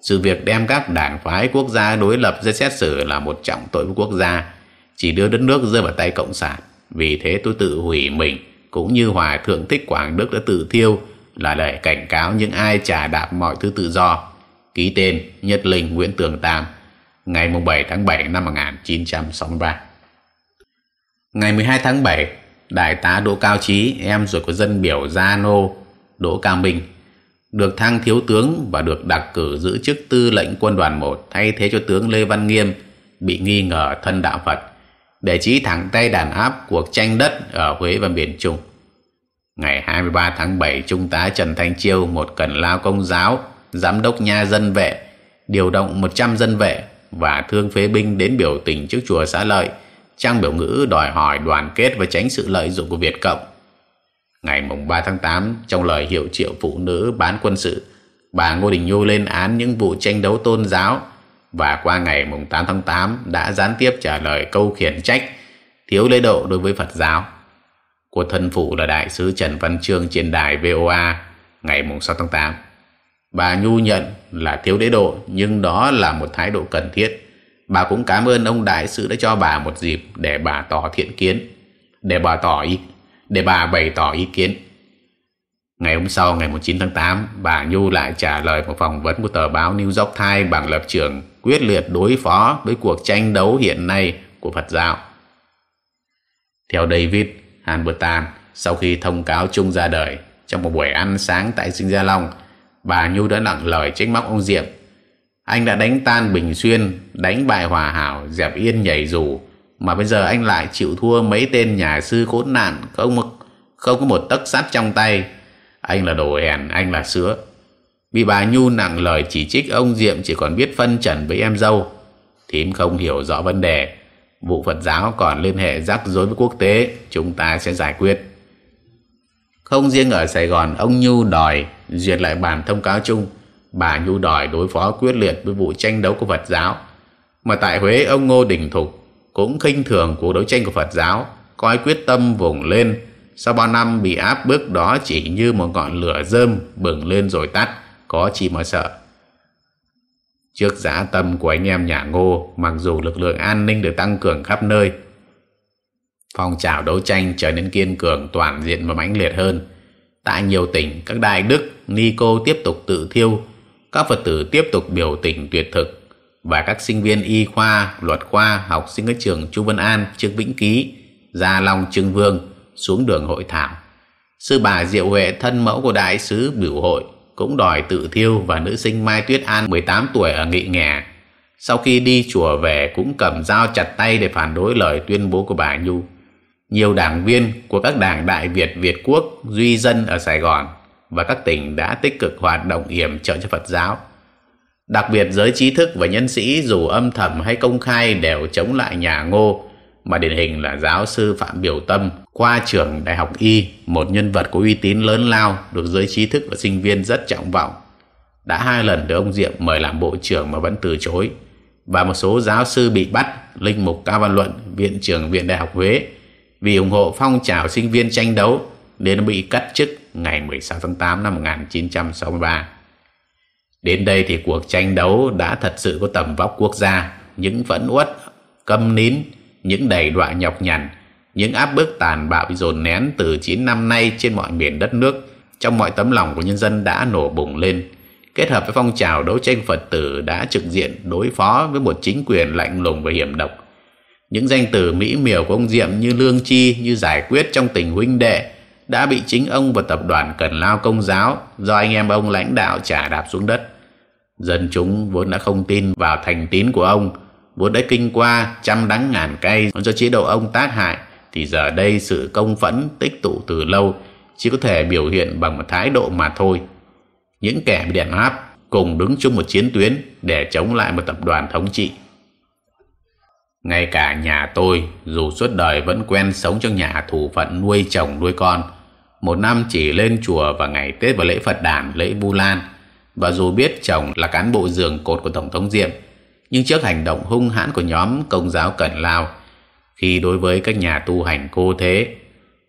Speaker 1: Sự việc đem các đảng phái quốc gia đối lập ra xét xử là một trọng tội của quốc gia, chỉ đưa đất nước rơi vào tay Cộng sản. Vì thế tôi tự hủy mình, cũng như Hòa Thượng Thích Quảng Đức đã tự thiêu là để cảnh cáo những ai trả đạp mọi thứ tự do. Ký tên Nhất Linh Nguyễn Tường Tam ngày 7 tháng 7 năm 1963. Ngày 12 tháng 7, Đại tá Đỗ Cao Trí, em ruột của dân biểu Gia Nô, Đỗ Cao Minh, được thăng thiếu tướng và được đặc cử giữ chức tư lệnh quân đoàn 1 thay thế cho tướng Lê Văn Nghiêm bị nghi ngờ thân đạo Phật để trí thẳng tay đàn áp cuộc tranh đất ở Huế và miền Trung. Ngày 23 tháng 7, Trung tá Trần Thanh Chiêu, một cần lao công giáo, giám đốc nha dân vệ, điều động 100 dân vệ và thương phế binh đến biểu tình trước chùa xã lợi, trang biểu ngữ đòi hỏi đoàn kết và tránh sự lợi dụng của Việt Cộng. Ngày 3 tháng 8, trong lời hiệu triệu phụ nữ bán quân sự, bà Ngô Đình Nhu lên án những vụ tranh đấu tôn giáo và qua ngày 8 tháng 8 đã gián tiếp trả lời câu khiển trách thiếu lễ độ đối với Phật giáo của thân phụ là đại sứ Trần Văn Trương trên đài VOA ngày 6 tháng 8. Bà Nhu nhận là thiếu lễ độ nhưng đó là một thái độ cần thiết. Bà cũng cảm ơn ông đại sứ đã cho bà một dịp để bà tỏ thiện kiến, để bà tỏ ý, để bà bày tỏ ý kiến. Ngày hôm sau, ngày 9 tháng 8, bà Nhu lại trả lời một phỏng vấn của tờ báo New York Times bằng lập trường quyết liệt đối phó với cuộc tranh đấu hiện nay của Phật giáo. Theo David Hanbertan, sau khi thông cáo chung ra đời, trong một buổi ăn sáng tại Sinh Gia Long, bà Nhu đã nặng lời trách móc ông Diệm. Anh đã đánh tan Bình Xuyên, đánh bại Hòa Hảo, dẹp yên nhảy dù, mà bây giờ anh lại chịu thua mấy tên nhà sư khốn nạn, không, không có một tấc sắt trong tay. Anh là đồ hèn, anh là sữa. Vì bà Nhu nặng lời chỉ trích ông Diệm chỉ còn biết phân trần với em dâu. Thím không hiểu rõ vấn đề. Vụ Phật giáo còn liên hệ rắc rối với quốc tế, chúng ta sẽ giải quyết. Không riêng ở Sài Gòn, ông Nhu đòi duyệt lại bản thông cáo chung. Bà Nhu đòi đối phó quyết liệt với vụ tranh đấu của Phật giáo. Mà tại Huế, ông Ngô Đình Thục cũng khinh thường cuộc đấu tranh của Phật giáo, coi quyết tâm vùng lên. Sau bao năm bị áp bức đó chỉ như một ngọn lửa rơm bừng lên rồi tắt, có chi mà sợ. Trước giá tâm của anh em nhà Ngô, mặc dù lực lượng an ninh được tăng cường khắp nơi, phong trào đấu tranh trở nên kiên cường toàn diện và mãnh liệt hơn tại nhiều tỉnh các đại đức ni cô tiếp tục tự thiêu các phật tử tiếp tục biểu tình tuyệt thực và các sinh viên y khoa luật khoa học sinh các trường chu văn an trương vĩnh ký gia long trương vương xuống đường hội thảo. Sư bà diệu huệ thân mẫu của đại sứ biểu hội cũng đòi tự thiêu và nữ sinh mai tuyết an 18 tuổi ở nghị nghè. Sau khi đi chùa về cũng cầm dao chặt tay để phản đối lời tuyên bố của bà nhu. Nhiều đảng viên của các đảng Đại Việt, Việt Quốc, Duy Dân ở Sài Gòn và các tỉnh đã tích cực hoạt động yểm trợ cho Phật giáo. Đặc biệt giới trí thức và nhân sĩ dù âm thầm hay công khai đều chống lại nhà Ngô, mà điển hình là giáo sư Phạm Biểu Tâm qua trường Đại học Y, một nhân vật có uy tín lớn lao được giới trí thức và sinh viên rất trọng vọng. Đã hai lần được ông Diệm mời làm bộ trưởng mà vẫn từ chối. Và một số giáo sư bị bắt, Linh Mục Cao Văn Luận, Viện trưởng Viện Đại học Huế, vì ủng hộ phong trào sinh viên tranh đấu nên bị cắt chức ngày 16 tháng 8 năm 1963. Đến đây thì cuộc tranh đấu đã thật sự có tầm vóc quốc gia, những phẫn uất, câm nín, những đầy đọa nhọc nhằn, những áp bức tàn bạo bị dồn nén từ 9 năm nay trên mọi miền đất nước, trong mọi tấm lòng của nhân dân đã nổ bùng lên. Kết hợp với phong trào đấu tranh Phật tử đã trực diện đối phó với một chính quyền lạnh lùng và hiểm độc, những danh từ mỹ miều của ông Diệm như lương chi, như giải quyết trong tình huynh đệ đã bị chính ông và tập đoàn Cần Lao Công giáo do anh em ông lãnh đạo trả đạp xuống đất. Dân chúng vốn đã không tin vào thành tín của ông, vốn đã kinh qua trăm đắng ngàn cay do chế độ ông tác hại, thì giờ đây sự công phẫn tích tụ từ lâu chỉ có thể biểu hiện bằng một thái độ mà thôi. Những kẻ bị đàn áp cùng đứng chung một chiến tuyến để chống lại một tập đoàn thống trị. Ngay cả nhà tôi, dù suốt đời vẫn quen sống trong nhà thủ phận nuôi chồng nuôi con, một năm chỉ lên chùa vào ngày Tết và lễ Phật đàn, lễ Vu Lan, và dù biết chồng là cán bộ giường cột của Tổng thống Diệm, nhưng trước hành động hung hãn của nhóm công giáo Cẩn Lao, khi đối với các nhà tu hành cô thế,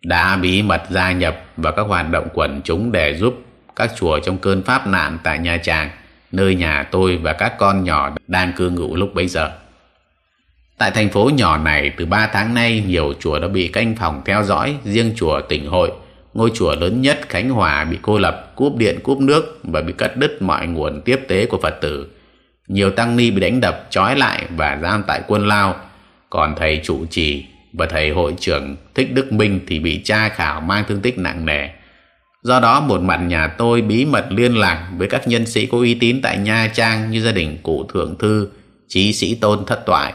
Speaker 1: đã bí mật gia nhập vào các hoạt động quần chúng để giúp các chùa trong cơn pháp nạn tại Nha Trang, nơi nhà tôi và các con nhỏ đang cư ngụ lúc bấy giờ. Tại thành phố nhỏ này, từ 3 tháng nay, nhiều chùa đã bị canh phòng theo dõi, riêng chùa tỉnh hội, ngôi chùa lớn nhất Khánh Hòa bị cô lập, cúp điện, cúp nước và bị cắt đứt mọi nguồn tiếp tế của Phật tử. Nhiều tăng ni bị đánh đập, trói lại và giam tại quân lao, còn thầy trụ trì và thầy hội trưởng Thích Đức Minh thì bị tra khảo mang thương tích nặng nề. Do đó một mặt nhà tôi bí mật liên lạc với các nhân sĩ có uy tín tại Nha Trang như gia đình cụ Thượng Thư, Chí Sĩ Tôn Thất Toại,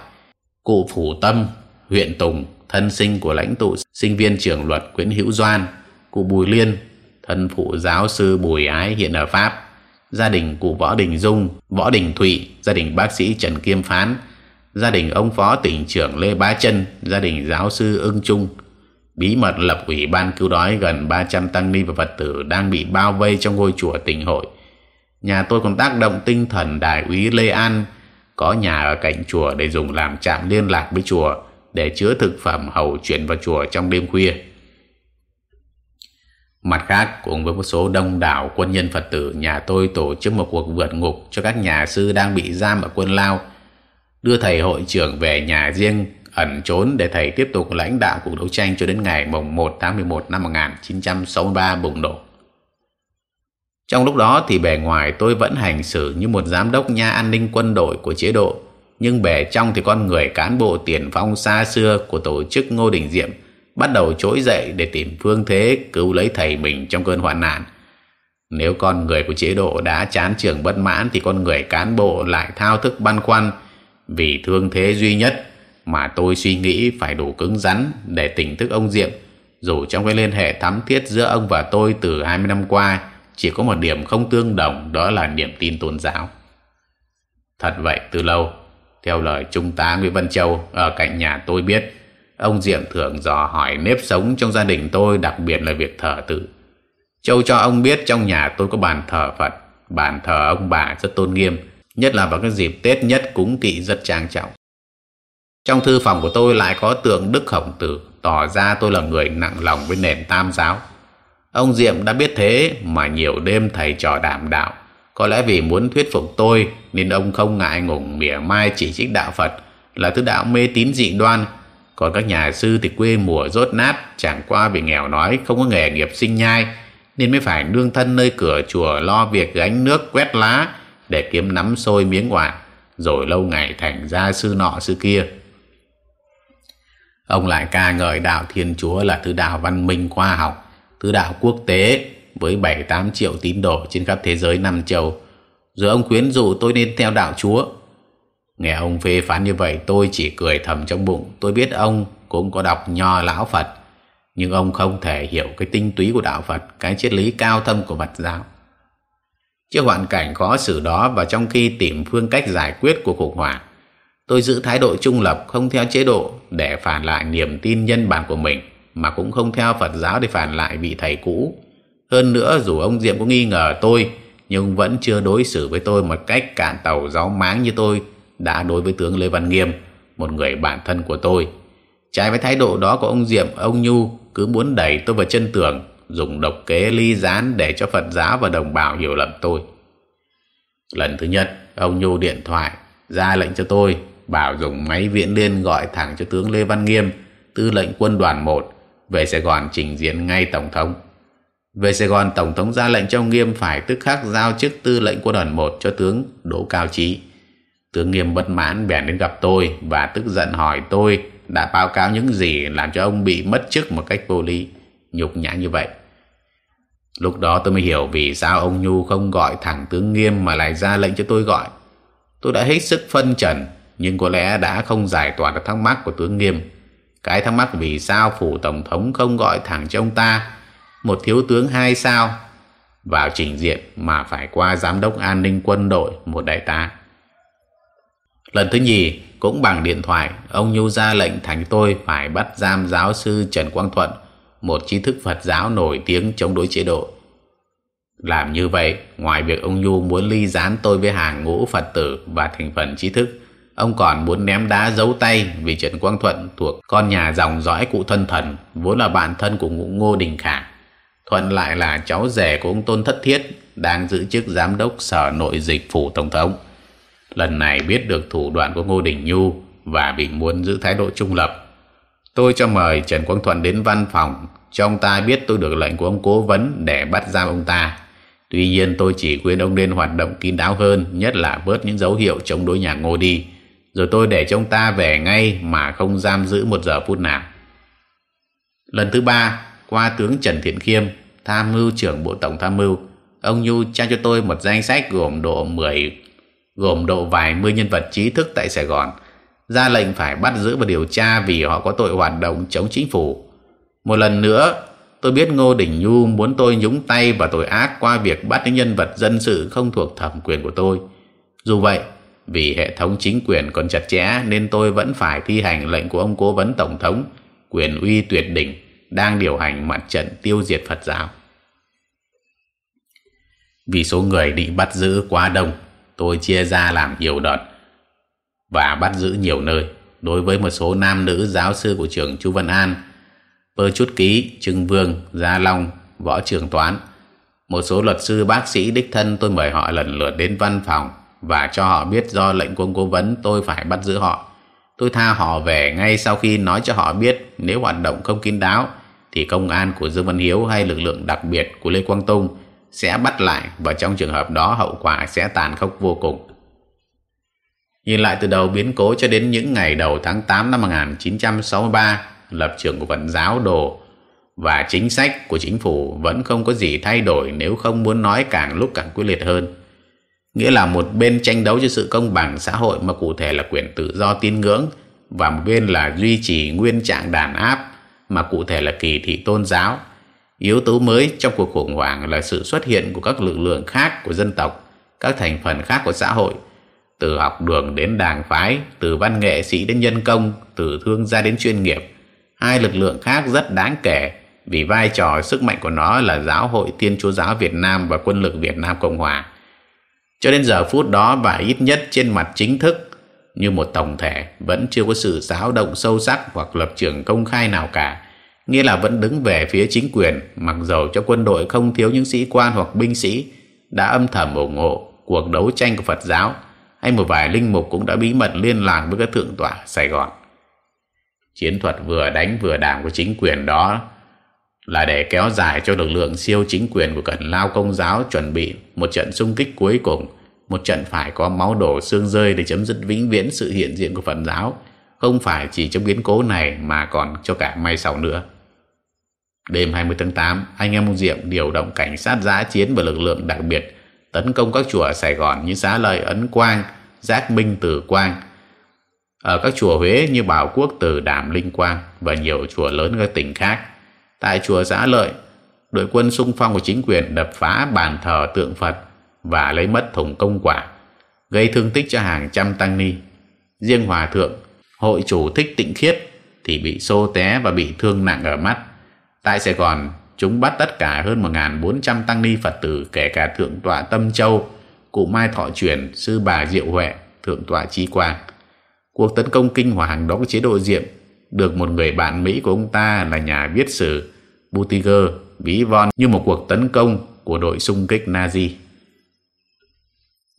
Speaker 1: cụ Phủ Tâm, huyện Tùng, thân sinh của lãnh tụ sinh viên trường luật Nguyễn Hữu Doan, cụ Bùi Liên, thân phụ giáo sư Bùi Ái hiện ở Pháp, gia đình cụ Võ Đình Dung, Võ Đình Thụy, gia đình bác sĩ Trần Kiêm Phán, gia đình ông phó tỉnh trưởng Lê Bá Trân gia đình giáo sư Ưng Trung, bí mật lập ủy ban cứu đói gần 300 tăng ni và Phật tử đang bị bao vây trong ngôi chùa tỉnh hội. Nhà tôi còn tác động tinh thần đại úy Lê An có nhà ở cạnh chùa để dùng làm trạm liên lạc với chùa để chứa thực phẩm hầu chuyển vào chùa trong đêm khuya. Mặt khác, cùng với một số đông đảo quân nhân Phật tử, nhà tôi tổ chức một cuộc vượt ngục cho các nhà sư đang bị giam ở quân Lao, đưa thầy hội trưởng về nhà riêng ẩn trốn để thầy tiếp tục lãnh đạo cuộc đấu tranh cho đến ngày mùng 1 tháng 11 năm 1963 bùng nổ. Trong lúc đó thì bề ngoài tôi vẫn hành xử như một giám đốc nha an ninh quân đội của chế độ, nhưng bề trong thì con người cán bộ tiền phong xa xưa của tổ chức Ngô Đình Diệm bắt đầu trỗi dậy để tìm phương thế cứu lấy thầy mình trong cơn hoạn nạn. Nếu con người của chế độ đã chán trường bất mãn thì con người cán bộ lại thao thức băn khoăn. Vì thương thế duy nhất mà tôi suy nghĩ phải đủ cứng rắn để tỉnh thức ông Diệm. Dù trong cái liên hệ thắm thiết giữa ông và tôi từ 20 năm qua, chỉ có một điểm không tương đồng, đó là niềm tin tôn giáo. Thật vậy, từ lâu, theo lời trung tá nguyễn văn châu, ở cạnh nhà tôi biết ông diệm thường dò hỏi nếp sống trong gia đình tôi, đặc biệt là việc thờ tự châu cho ông biết trong nhà tôi có bàn thờ phật bàn thờ ông bà rất tôn nghiêm, nhất là vào các dịp tết nhất cúng kỵ rất trang trọng trong thư phòng của tôi lại có tượng đức khổng tử, tỏ ra tôi là người nặng lòng với nền tam giáo Ông Diệm đã biết thế mà nhiều đêm thầy trò đảm đạo. Có lẽ vì muốn thuyết phục tôi, nên ông không ngại ngùng mỉa mai chỉ trích đạo Phật, là thứ đạo mê tín dị đoan còn các nhà sư thì quê mùa rốt nát chẳng qua vì nghèo nói không có nghề nghiệp sinh nhai nên mới phải nương thân nơi cửa chùa lo việc gánh nước quét lá để kiếm nắm sôi miếng quạt, rồi lâu ngày thành ra sư nọ sư kia. Ông lại ca ngợi đạo thiên chúa là thứ đạo văn minh khoa học thứ đạo quốc tế với bảy tám triệu tín đồ trên khắp thế giới năm châu. Rồi ông khuyến dụ tôi nên theo đạo chúa nghe ông phê phán như vậy, tôi chỉ cười thầm trong bụng. Tôi biết ông cũng có đọc nho lão phật, nhưng ông không thể hiểu cái tinh túy của đạo phật, cái triết lý cao thâm của phật giáo. Trước hoàn cảnh khó xử đó và trong khi tìm phương cách giải quyết cuộc khủng hoảng, tôi giữ thái độ trung lập, không theo chế độ để phản lại niềm tin nhân bản của mình, mà cũng không theo phật giáo để phản lại vị thầy cũ. Hơn nữa, dù ông diệm có nghi ngờ tôi, nhưng vẫn chưa đối xử với tôi một cách cạn tàu gió máng như tôi đã đối với tướng lê văn nghiêm một người bạn thân của tôi. Trái với thái độ đó của ông diệm ông nhu cứ muốn đẩy tôi vào chân tường dùng độc kế ly gián để cho phật giáo và đồng bào hiểu lầm tôi. Lần thứ nhất ông nhu điện thoại ra lệnh cho tôi bảo dùng máy viễn liên gọi thẳng cho tướng lê văn nghiêm tư lệnh quân đoàn một về sài gòn trình diện ngay tổng thống. Về Sài Gòn, Tổng thống ra lệnh cho Nghiêm phải tức khắc giao chức tư lệnh quân đoàn một cho tướng Đỗ Cao Trí. Tướng Nghiêm bất mãn bèn đến gặp tôi và tức giận hỏi tôi đã báo cáo những gì làm cho ông bị mất chức một cách vô lý, nhục nhã như vậy. Lúc đó tôi mới hiểu vì sao ông Nhu không gọi thẳng tướng Nghiêm mà lại ra lệnh cho tôi gọi. Tôi đã hết sức phân trần, nhưng có lẽ đã không giải tỏa được thắc mắc của tướng Nghiêm. Cái thắc mắc vì sao phủ tổng thống không gọi thẳng cho ông ta một thiếu tướng hai sao vào trình diện mà phải qua giám đốc an ninh quân đội một đại tá. Lần thứ nhì cũng bằng điện thoại, ông Nhu ra lệnh thành tôi phải bắt giam giáo sư Trần Quang Thuận, một trí thức Phật giáo nổi tiếng chống đối chế độ. Làm như vậy, ngoài việc ông Nhu muốn ly gián tôi với hàng ngũ Phật tử và thành phần trí thức, ông còn muốn ném đá giấu tay vì Trần Quang Thuận thuộc con nhà dòng dõi cụ thân thần, vốn là bạn thân của ngũ Ngô Đình Khả. Thuận lại là cháu rể của ông Tôn Thất Thiết đang giữ chức giám đốc sở nội dịch phủ tổng thống. Lần này biết được thủ đoạn của Ngô Đình Nhu và bị muốn giữ thái độ trung lập. Tôi cho mời Trần Quang Thuận đến văn phòng cho ông ta biết tôi được lệnh của ông cố vấn để bắt giam ông ta. Tuy nhiên tôi chỉ khuyên ông nên hoạt động kín đáo hơn, nhất là bớt những dấu hiệu chống đối nhà Ngô đi. Rồi tôi để cho ông ta về ngay mà không giam giữ một giờ phút nào. Lần thứ ba, qua tướng Trần Thiện Khiêm, tham mưu trưởng Bộ Tổng tham mưu, ông Nhu trao cho tôi một danh sách gồm độ 10 gồm độ vài mươi nhân vật trí thức tại Sài Gòn, ra lệnh phải bắt giữ và điều tra vì họ có tội hoạt động chống chính phủ. Một lần nữa, tôi biết Ngô Đình Nhu muốn tôi nhúng tay vào tội ác qua việc bắt những nhân vật dân sự không thuộc thẩm quyền của tôi. Dù vậy, vì hệ thống chính quyền còn chặt chẽ nên tôi vẫn phải thi hành lệnh của ông cố vấn tổng thống, quyền uy tuyệt đỉnh đang điều hành mặt trận tiêu diệt Phật giáo. Vì số người bị bắt giữ quá đông, tôi chia ra làm nhiều đợt và bắt giữ nhiều nơi. Đối với một số nam nữ giáo sư của trường Chu Văn An, Pơ Chút Ký, Trưng Vương, Gia Long, Võ Trường Toán, một số luật sư bác sĩ đích thân tôi mời họ lần lượt đến văn phòng và cho họ biết do lệnh quân cố vấn tôi phải bắt giữ họ Tôi tha họ về ngay sau khi nói cho họ biết nếu hoạt động không kín đáo thì công an của Dương Văn Hiếu hay lực lượng đặc biệt của Lê Quang Tung sẽ bắt lại và trong trường hợp đó hậu quả sẽ tàn khốc vô cùng. Nhìn lại từ đầu biến cố cho đến những ngày đầu tháng 8 năm 1963, lập trường của vận giáo đồ và chính sách của chính phủ vẫn không có gì thay đổi nếu không muốn nói càng lúc càng quyết liệt hơn nghĩa là một bên tranh đấu cho sự công bằng xã hội mà cụ thể là quyền tự do tín ngưỡng và một bên là duy trì nguyên trạng đàn áp mà cụ thể là kỳ thị tôn giáo. Yếu tố mới trong cuộc khủng hoảng là sự xuất hiện của các lực lượng khác của dân tộc, các thành phần khác của xã hội, từ học đường đến đảng phái, từ văn nghệ sĩ đến nhân công, từ thương gia đến chuyên nghiệp. Hai lực lượng khác rất đáng kể vì vai trò sức mạnh của nó là Giáo hội Tiên Chúa Giáo Việt Nam và Quân lực Việt Nam Cộng Hòa cho đến giờ phút đó và ít nhất trên mặt chính thức như một tổng thể vẫn chưa có sự xáo động sâu sắc hoặc lập trường công khai nào cả nghĩa là vẫn đứng về phía chính quyền mặc dầu cho quân đội không thiếu những sĩ quan hoặc binh sĩ đã âm thầm ủng hộ cuộc đấu tranh của Phật giáo hay một vài linh mục cũng đã bí mật liên lạc với các thượng tọa Sài Gòn. Chiến thuật vừa đánh vừa đảng của chính quyền đó là để kéo dài cho lực lượng siêu chính quyền của Cẩn Lao Công giáo chuẩn bị một trận xung kích cuối cùng, một trận phải có máu đổ xương rơi để chấm dứt vĩnh viễn sự hiện diện của Phật giáo, không phải chỉ trong biến cố này mà còn cho cả mai sau nữa. Đêm 20 tháng 8, anh em ông Diệm điều động cảnh sát giã chiến và lực lượng đặc biệt tấn công các chùa ở Sài Gòn như Xá Lợi Ấn Quang, Giác Minh Tử Quang, ở các chùa Huế như Bảo Quốc Từ Đàm Linh Quang và nhiều chùa lớn các tỉnh khác. Tại chùa Giã Lợi, đội quân xung phong của chính quyền đập phá bàn thờ tượng Phật và lấy mất thùng công quả, gây thương tích cho hàng trăm tăng ni. Riêng Hòa Thượng, hội chủ thích tịnh khiết thì bị xô té và bị thương nặng ở mắt. Tại Sài Gòn, chúng bắt tất cả hơn 1.400 tăng ni Phật tử kể cả Thượng tọa Tâm Châu, Cụ Mai Thọ Truyền, Sư Bà Diệu Huệ, Thượng tọa Trí Quang. Cuộc tấn công kinh hoàng đó của chế độ Diệm được một người bạn Mỹ của ông ta là nhà viết sử Butiger ví von như một cuộc tấn công của đội xung kích Nazi.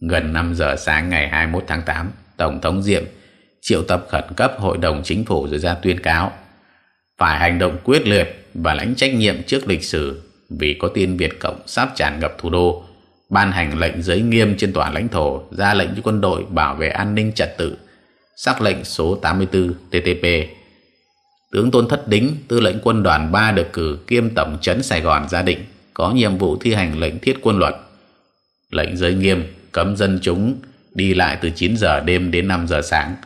Speaker 1: Gần 5 giờ sáng ngày 21 tháng 8, Tổng thống Diệm triệu tập khẩn cấp Hội đồng Chính phủ rồi ra tuyên cáo phải hành động quyết liệt và lãnh trách nhiệm trước lịch sử vì có tin Việt Cộng sắp tràn ngập thủ đô, ban hành lệnh giới nghiêm trên toàn lãnh thổ, ra lệnh cho quân đội bảo vệ an ninh trật tự, sắc lệnh số 84 TTP. Tướng Tôn Thất Đính, tư lệnh quân đoàn 3 được cử kiêm tổng trấn Sài Gòn gia định có nhiệm vụ thi hành lệnh thiết quân luật. Lệnh giới nghiêm cấm dân chúng đi lại từ 9 giờ đêm đến 5 giờ sáng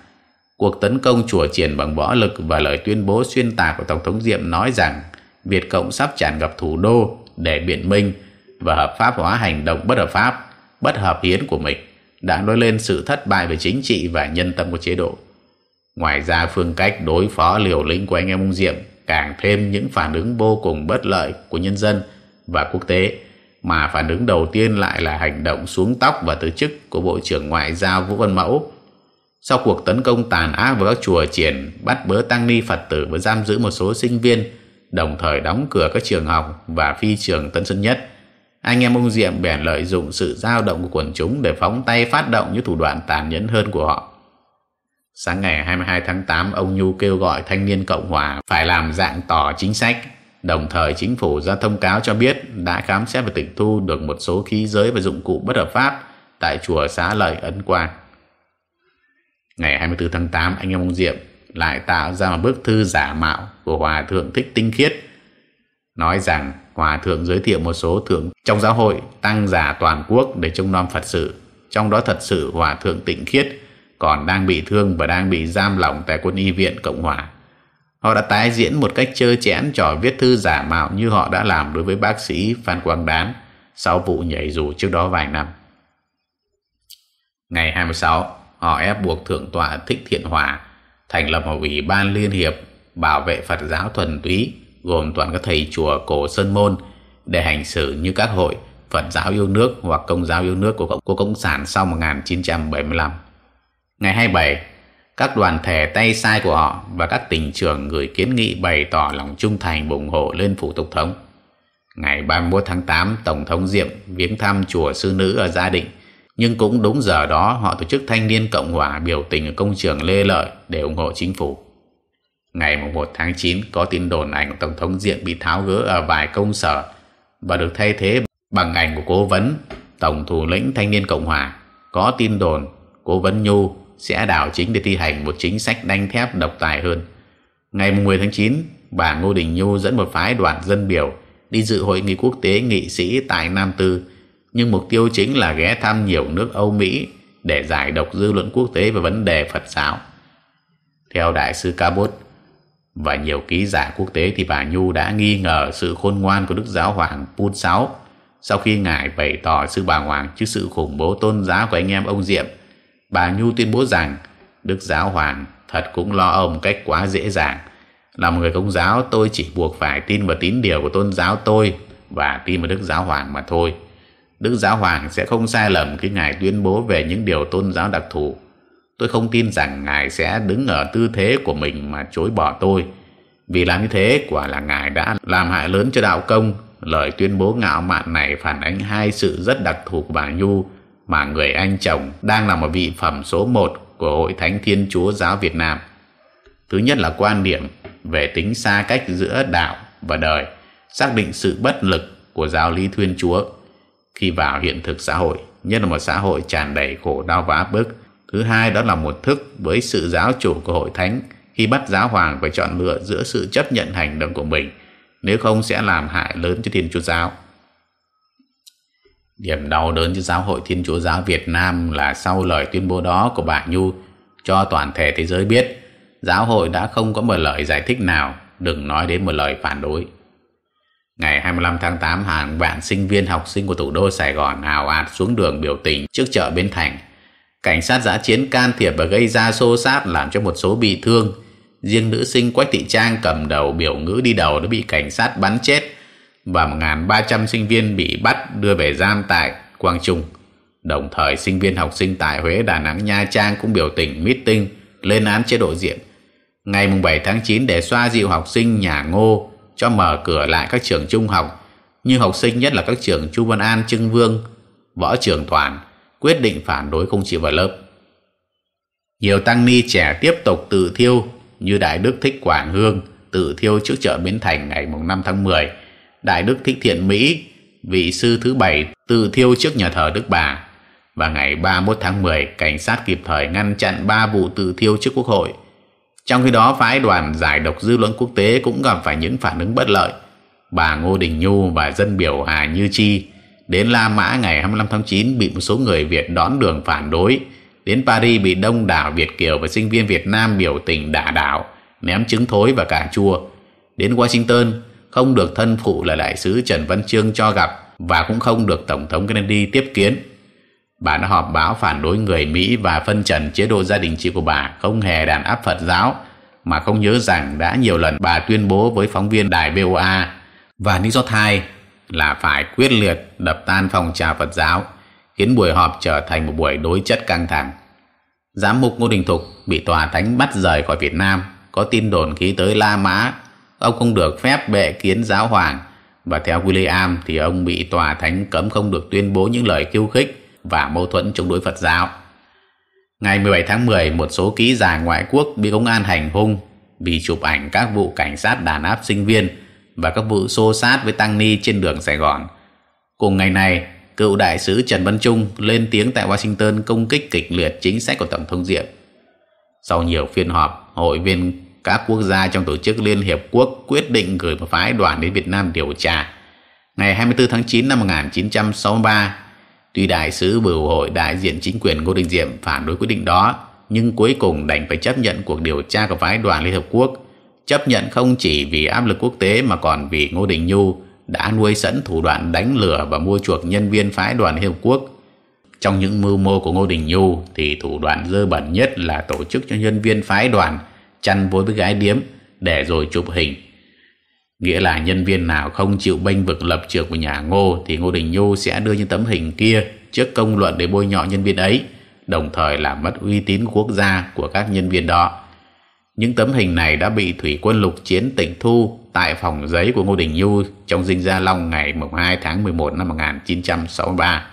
Speaker 1: Cuộc tấn công chùa triển bằng võ lực và lời tuyên bố xuyên tạc của Tổng thống Diệm nói rằng Việt Cộng sắp tràn ngập thủ đô để biện minh và hợp pháp hóa hành động bất hợp pháp, bất hợp hiến của mình đã nói lên sự thất bại về chính trị và nhân tâm của chế độ. Ngoài ra phương cách đối phó liều lĩnh của anh em ông Diệm càng thêm những phản ứng vô cùng bất lợi của nhân dân và quốc tế mà phản ứng đầu tiên lại là hành động xuống tóc và từ chức của Bộ trưởng Ngoại giao Vũ Văn Mẫu sau cuộc tấn công tàn ác vào các chùa triển, bắt bớ tăng ni Phật tử và giam giữ một số sinh viên, đồng thời đóng cửa các trường học và phi trường Tân Sơn Nhất, anh em ông Diệm bèn lợi dụng sự dao động của quần chúng để phóng tay phát động những thủ đoạn tàn nhẫn hơn của họ. Sáng ngày 22 tháng 8, ông Nhu kêu gọi thanh niên Cộng Hòa phải làm dạng tỏ chính sách. Đồng thời chính phủ ra thông cáo cho biết đã khám xét và tịch thu được một số khí giới và dụng cụ bất hợp pháp tại chùa Xá Lợi Ấn Quang. Ngày 24 tháng 8, anh em ông Diệm lại tạo ra một bức thư giả mạo của Hòa Thượng Thích Tinh Khiết, nói rằng Hòa Thượng giới thiệu một số thượng trong giáo hội tăng giả toàn quốc để trông nom Phật sự. Trong đó thật sự Hòa Thượng Tịnh Khiết còn đang bị thương và đang bị giam lỏng tại quân y viện Cộng Hòa. Họ đã tái diễn một cách chơ chẽn trò viết thư giả mạo như họ đã làm đối với bác sĩ Phan Quang Đán sau vụ nhảy dù trước đó vài năm. Ngày 26, họ ép buộc thượng tọa thích thiện hòa thành lập một ủy ban liên hiệp bảo vệ phật giáo thuần túy gồm toàn các thầy chùa cổ sơn môn để hành xử như các hội phật giáo yêu nước hoặc công giáo yêu nước của, cộng, của cộng sản sau 1975 ngày 27 các đoàn thể tay sai của họ và các tỉnh trưởng gửi kiến nghị bày tỏ lòng trung thành ủng hộ lên phủ tổng thống. Ngày 31 tháng 8 tổng thống diệm viếng thăm chùa sư nữ ở gia định nhưng cũng đúng giờ đó họ tổ chức thanh niên Cộng hòa biểu tình ở công trường Lê Lợi để ủng hộ chính phủ. Ngày 1 tháng 9 có tin đồn ảnh Tổng thống Diện bị tháo gỡ ở vài công sở và được thay thế bằng ảnh của cố vấn Tổng thủ lĩnh thanh niên Cộng hòa. Có tin đồn cố vấn Nhu sẽ đảo chính để thi hành một chính sách đanh thép độc tài hơn. Ngày 10 tháng 9, bà Ngô Đình Nhu dẫn một phái đoàn dân biểu đi dự hội nghị quốc tế nghị sĩ tại Nam Tư nhưng mục tiêu chính là ghé thăm nhiều nước Âu Mỹ để giải độc dư luận quốc tế về vấn đề Phật giáo. Theo Đại sư Cabot, và nhiều ký giả quốc tế, thì bà Nhu đã nghi ngờ sự khôn ngoan của Đức Giáo Hoàng Pun Sáu sau khi Ngài bày tỏ sự bàng hoàng trước sự khủng bố tôn giáo của anh em ông Diệm. Bà Nhu tuyên bố rằng Đức Giáo Hoàng thật cũng lo ông cách quá dễ dàng. Là một người công giáo, tôi chỉ buộc phải tin vào tín điều của tôn giáo tôi và tin vào Đức Giáo Hoàng mà thôi. Đức Giáo Hoàng sẽ không sai lầm khi Ngài tuyên bố về những điều tôn giáo đặc thù. Tôi không tin rằng Ngài sẽ đứng ở tư thế của mình mà chối bỏ tôi. Vì làm như thế quả là Ngài đã làm hại lớn cho đạo công. Lời tuyên bố ngạo mạn này phản ánh hai sự rất đặc thù của bà Nhu mà người anh chồng đang là một vị phẩm số một của Hội Thánh Thiên Chúa Giáo Việt Nam. Thứ nhất là quan điểm về tính xa cách giữa đạo và đời, xác định sự bất lực của giáo lý Thiên Chúa khi vào hiện thực xã hội, nhất là một xã hội tràn đầy khổ đau và áp bức. Thứ hai đó là một thức với sự giáo chủ của hội thánh khi bắt giáo hoàng phải chọn lựa giữa sự chấp nhận hành động của mình, nếu không sẽ làm hại lớn cho Thiên Chúa giáo. Điểm đau đớn cho giáo hội Thiên Chúa giáo Việt Nam là sau lời tuyên bố đó của bà Nhu cho toàn thể thế giới biết, giáo hội đã không có một lời giải thích nào, đừng nói đến một lời phản đối. Ngày 25 tháng 8, hàng vạn sinh viên học sinh của thủ đô Sài Gòn hào ạt xuống đường biểu tình trước chợ Bến Thành. Cảnh sát giã chiến can thiệp và gây ra xô xát làm cho một số bị thương. Riêng nữ sinh Quách Thị Trang cầm đầu biểu ngữ đi đầu đã bị cảnh sát bắn chết và 1.300 sinh viên bị bắt đưa về giam tại Quang Trung. Đồng thời sinh viên học sinh tại Huế, Đà Nẵng, Nha Trang cũng biểu tình meeting lên án chế độ diện. Ngày 7 tháng 9 để xoa dịu học sinh nhà Ngô cho mở cửa lại các trường trung học như học sinh nhất là các trường Chu Văn An, Trưng Vương, Võ Trường Toàn quyết định phản đối không chịu vào lớp. Nhiều tăng ni trẻ tiếp tục tự thiêu như Đại Đức Thích Quảng Hương tự thiêu trước chợ Bến Thành ngày 5 tháng 10, Đại Đức Thích Thiện Mỹ, vị sư thứ bảy tự thiêu trước nhà thờ Đức Bà và ngày 31 tháng 10 cảnh sát kịp thời ngăn chặn ba vụ tự thiêu trước quốc hội. Trong khi đó phái đoàn giải độc dư luận quốc tế cũng gặp phải những phản ứng bất lợi. Bà Ngô Đình Nhu và dân biểu Hà Như Chi đến La Mã ngày 25 tháng 9 bị một số người Việt đón đường phản đối. Đến Paris bị đông đảo Việt Kiều và sinh viên Việt Nam biểu tình đả đảo, ném trứng thối và cà chua. Đến Washington, không được thân phụ là đại sứ Trần Văn Trương cho gặp và cũng không được Tổng thống Kennedy tiếp kiến. Bà đã họp báo phản đối người Mỹ và phân trần chế độ gia đình chị của bà không hề đàn áp Phật giáo, mà không nhớ rằng đã nhiều lần bà tuyên bố với phóng viên đài VOA và lý do thai là phải quyết liệt đập tan phòng trào Phật giáo, khiến buổi họp trở thành một buổi đối chất căng thẳng. Giám mục Ngô Đình Thục bị tòa thánh bắt rời khỏi Việt Nam, có tin đồn khí tới La Mã, ông không được phép bệ kiến giáo hoàng, và theo William thì ông bị tòa thánh cấm không được tuyên bố những lời khiêu khích và mâu thuẫn chống đối Phật giáo. Ngày 17 tháng 10, một số ký giả ngoại quốc bị công an hành hung vì chụp ảnh các vụ cảnh sát đàn áp sinh viên và các vụ xô sát với tăng ni trên đường Sài Gòn. Cùng ngày này, cựu đại sứ Trần Văn Trung lên tiếng tại Washington công kích kịch liệt chính sách của Tổng thống Diệm. Sau nhiều phiên họp, hội viên các quốc gia trong tổ chức Liên Hiệp Quốc quyết định gửi một phái đoàn đến Việt Nam điều tra. Ngày 24 tháng 9 năm 1963, Tuy đại sứ bửu hội đại diện chính quyền Ngô Đình Diệm phản đối quyết định đó, nhưng cuối cùng đành phải chấp nhận cuộc điều tra của phái đoàn Liên Hợp Quốc. Chấp nhận không chỉ vì áp lực quốc tế mà còn vì Ngô Đình Nhu đã nuôi sẵn thủ đoạn đánh lừa và mua chuộc nhân viên phái đoàn Liên Hợp Quốc. Trong những mưu mô của Ngô Đình Nhu thì thủ đoạn dơ bẩn nhất là tổ chức cho nhân viên phái đoàn chăn vối với gái điếm để rồi chụp hình Nghĩa là nhân viên nào không chịu bênh vực lập trường của nhà Ngô thì Ngô Đình Nhu sẽ đưa những tấm hình kia trước công luận để bôi nhọ nhân viên ấy, đồng thời làm mất uy tín quốc gia của các nhân viên đó. Những tấm hình này đã bị Thủy quân lục chiến tỉnh Thu tại phòng giấy của Ngô Đình Nhu trong dinh Gia Long ngày 2 tháng 11 năm 1963.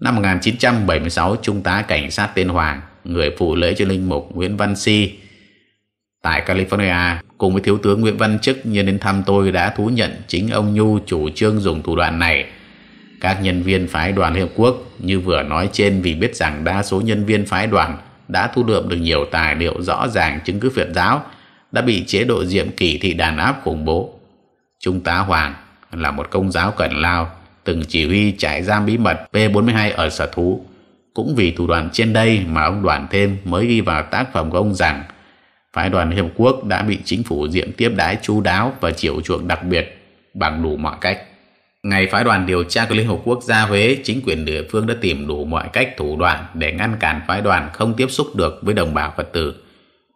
Speaker 1: Năm 1976, Trung tá Cảnh sát tên Hoàng, người phụ lễ cho linh mục Nguyễn Văn Si, tại California, cùng với thiếu tướng Nguyễn Văn Chức, nhân đến thăm tôi đã thú nhận chính ông Nhu chủ trương dùng thủ đoạn này. Các nhân viên phái đoàn Liên Hợp Quốc, như vừa nói trên vì biết rằng đa số nhân viên phái đoàn đã thu lượm được nhiều tài liệu rõ ràng chứng cứ Phật giáo, đã bị chế độ diệm kỳ thị đàn áp khủng bố. Trung tá Hoàng là một công giáo cẩn lao, từng chỉ huy trại giam bí mật P42 ở sở thú. Cũng vì thủ đoạn trên đây mà ông đoàn thêm mới ghi vào tác phẩm của ông rằng phái đoàn Liên Hợp Quốc đã bị chính phủ Diệm tiếp đái chú đáo và chiều chuộng đặc biệt bằng đủ mọi cách. Ngày phái đoàn điều tra của Liên Hợp Quốc ra Huế, chính quyền địa phương đã tìm đủ mọi cách thủ đoạn để ngăn cản phái đoàn không tiếp xúc được với đồng bào Phật tử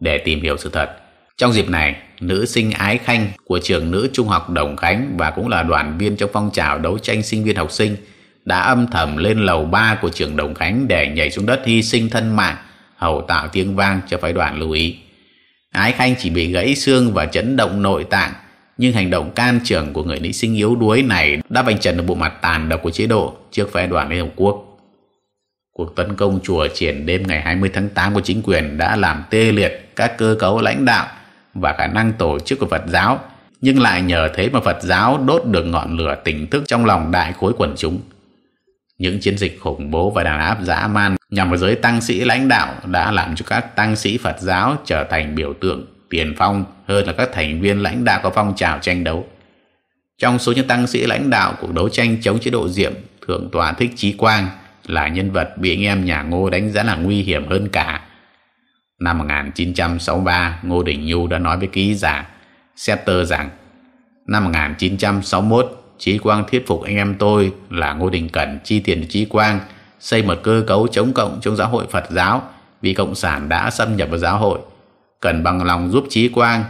Speaker 1: để tìm hiểu sự thật. Trong dịp này, nữ sinh Ái Khanh của trường nữ trung học Đồng Khánh và cũng là đoàn viên trong phong trào đấu tranh sinh viên học sinh đã âm thầm lên lầu 3 của trường Đồng Khánh để nhảy xuống đất hy sinh thân mạng hầu tạo tiếng vang cho phái đoàn lưu ý. Ái Khanh chỉ bị gãy xương và chấn động nội tạng, nhưng hành động can trường của người nữ sinh yếu đuối này đã vạch trần được bộ mặt tàn độc của chế độ trước phái đoàn Liên Hợp Quốc. Cuộc tấn công chùa triển đêm ngày 20 tháng 8 của chính quyền đã làm tê liệt các cơ cấu lãnh đạo và khả năng tổ chức của Phật giáo, nhưng lại nhờ thế mà Phật giáo đốt được ngọn lửa tỉnh thức trong lòng đại khối quần chúng. Những chiến dịch khủng bố và đàn áp dã man nhằm vào giới tăng sĩ lãnh đạo đã làm cho các tăng sĩ Phật giáo trở thành biểu tượng tiền phong hơn là các thành viên lãnh đạo có phong trào tranh đấu. Trong số những tăng sĩ lãnh đạo cuộc đấu tranh chống chế độ Diệm, Thượng tọa Thích Chí Quang là nhân vật bị anh em nhà Ngô đánh giá là nguy hiểm hơn cả. Năm 1963, Ngô Đình Nhu đã nói với ký giả Setter rằng năm 1961, Chí Quang thuyết phục anh em tôi là Ngô Đình Cẩn chi tiền cho Chí Quang xây một cơ cấu chống cộng trong giáo hội Phật giáo vì Cộng sản đã xâm nhập vào giáo hội. Cần bằng lòng giúp Chí Quang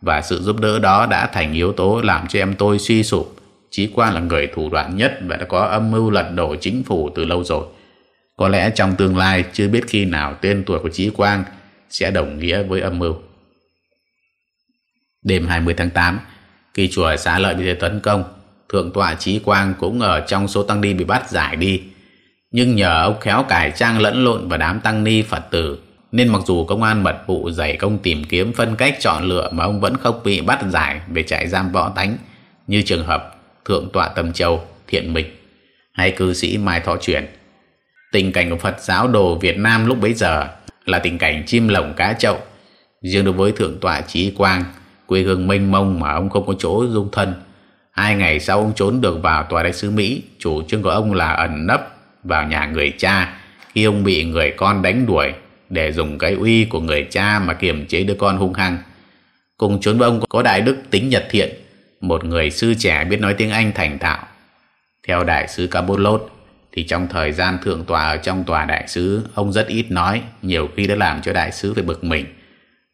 Speaker 1: và sự giúp đỡ đó đã thành yếu tố làm cho em tôi suy sụp. Chí Quang là người thủ đoạn nhất và đã có âm mưu lật đổ chính phủ từ lâu rồi. Có lẽ trong tương lai chưa biết khi nào tên tuổi của Chí Quang sẽ đồng nghĩa với âm mưu. Đêm 20 tháng 8, khi chùa xá lợi bị tấn công, Thượng tọa Chí Quang cũng ở trong số tăng ni bị bắt giải đi. Nhưng nhờ ông khéo cải trang lẫn lộn và đám tăng ni Phật tử, nên mặc dù công an mật vụ dày công tìm kiếm phân cách chọn lựa mà ông vẫn không bị bắt giải về trại giam võ tánh, như trường hợp Thượng tọa Tâm Châu, Thiện Mịch hay cư sĩ Mai Thọ chuyển Tình cảnh của Phật giáo đồ Việt Nam lúc bấy giờ là tình cảnh chim lồng cá chậu. Riêng đối với Thượng tọa Chí Quang, quê hương mênh mông mà ông không có chỗ dung thân, Hai ngày sau ông trốn được vào tòa đại sứ Mỹ, chủ trương của ông là ẩn nấp vào nhà người cha khi ông bị người con đánh đuổi để dùng cái uy của người cha mà kiềm chế đứa con hung hăng. Cùng trốn với ông có đại đức tính nhật thiện, một người sư trẻ biết nói tiếng Anh thành thạo. Theo đại sứ Cabot thì trong thời gian thượng tòa ở trong tòa đại sứ, ông rất ít nói, nhiều khi đã làm cho đại sứ phải bực mình.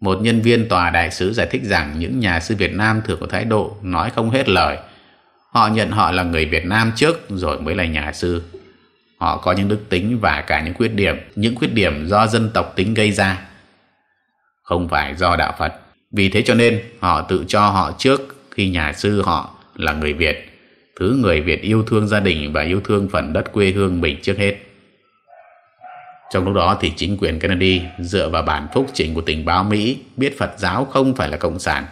Speaker 1: Một nhân viên tòa đại sứ giải thích rằng những nhà sư Việt Nam thường có thái độ nói không hết lời, Họ nhận họ là người Việt Nam trước rồi mới là nhà sư. Họ có những đức tính và cả những khuyết điểm, những khuyết điểm do dân tộc tính gây ra. Không phải do đạo Phật. Vì thế cho nên họ tự cho họ trước khi nhà sư họ là người Việt. Thứ người Việt yêu thương gia đình và yêu thương phần đất quê hương mình trước hết. Trong lúc đó thì chính quyền Kennedy dựa vào bản phúc trình của tình báo Mỹ biết Phật giáo không phải là cộng sản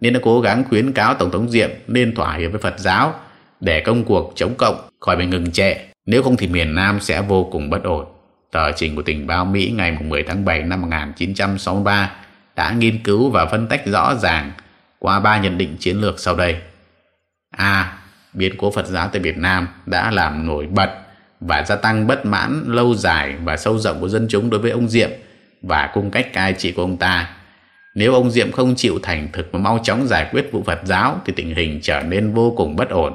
Speaker 1: nên đã cố gắng khuyến cáo Tổng thống Diệm nên thỏa hiệp với Phật giáo để công cuộc chống cộng khỏi bị ngừng trệ. Nếu không thì miền Nam sẽ vô cùng bất ổn. Tờ trình của tình báo Mỹ ngày 10 tháng 7 năm 1963 đã nghiên cứu và phân tách rõ ràng qua ba nhận định chiến lược sau đây. A. Biến cố Phật giáo tại Việt Nam đã làm nổi bật và gia tăng bất mãn lâu dài và sâu rộng của dân chúng đối với ông Diệm và cung cách cai trị của ông ta nếu ông Diệm không chịu thành thực và mau chóng giải quyết vụ Phật giáo thì tình hình trở nên vô cùng bất ổn.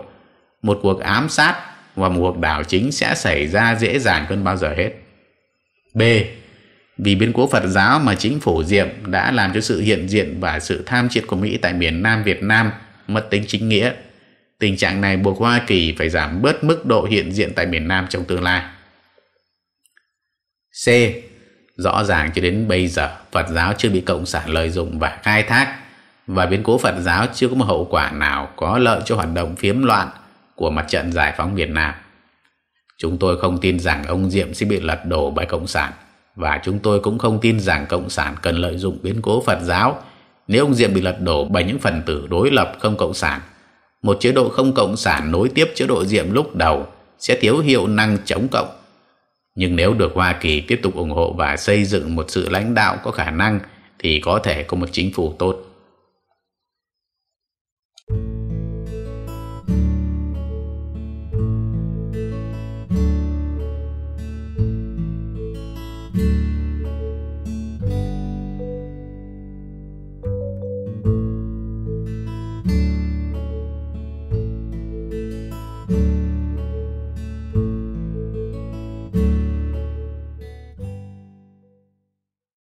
Speaker 1: Một cuộc ám sát và một cuộc đảo chính sẽ xảy ra dễ dàng hơn bao giờ hết. B. Vì biến cố Phật giáo mà chính phủ Diệm đã làm cho sự hiện diện và sự tham chiến của Mỹ tại miền Nam Việt Nam mất tính chính nghĩa. Tình trạng này buộc Hoa Kỳ phải giảm bớt mức độ hiện diện tại miền Nam trong tương lai. C Rõ ràng cho đến bây giờ, Phật giáo chưa bị Cộng sản lợi dụng và khai thác và biến cố Phật giáo chưa có một hậu quả nào có lợi cho hoạt động phiếm loạn của mặt trận giải phóng Việt Nam. Chúng tôi không tin rằng ông Diệm sẽ bị lật đổ bởi Cộng sản, và chúng tôi cũng không tin rằng Cộng sản cần lợi dụng biến cố Phật giáo nếu ông Diệm bị lật đổ bởi những phần tử đối lập không Cộng sản. Một chế độ không Cộng sản nối tiếp chế độ Diệm lúc đầu sẽ thiếu hiệu năng chống Cộng nhưng nếu được Hoa Kỳ tiếp tục ủng hộ và xây dựng một sự lãnh đạo có khả năng, thì có thể có một chính phủ tốt.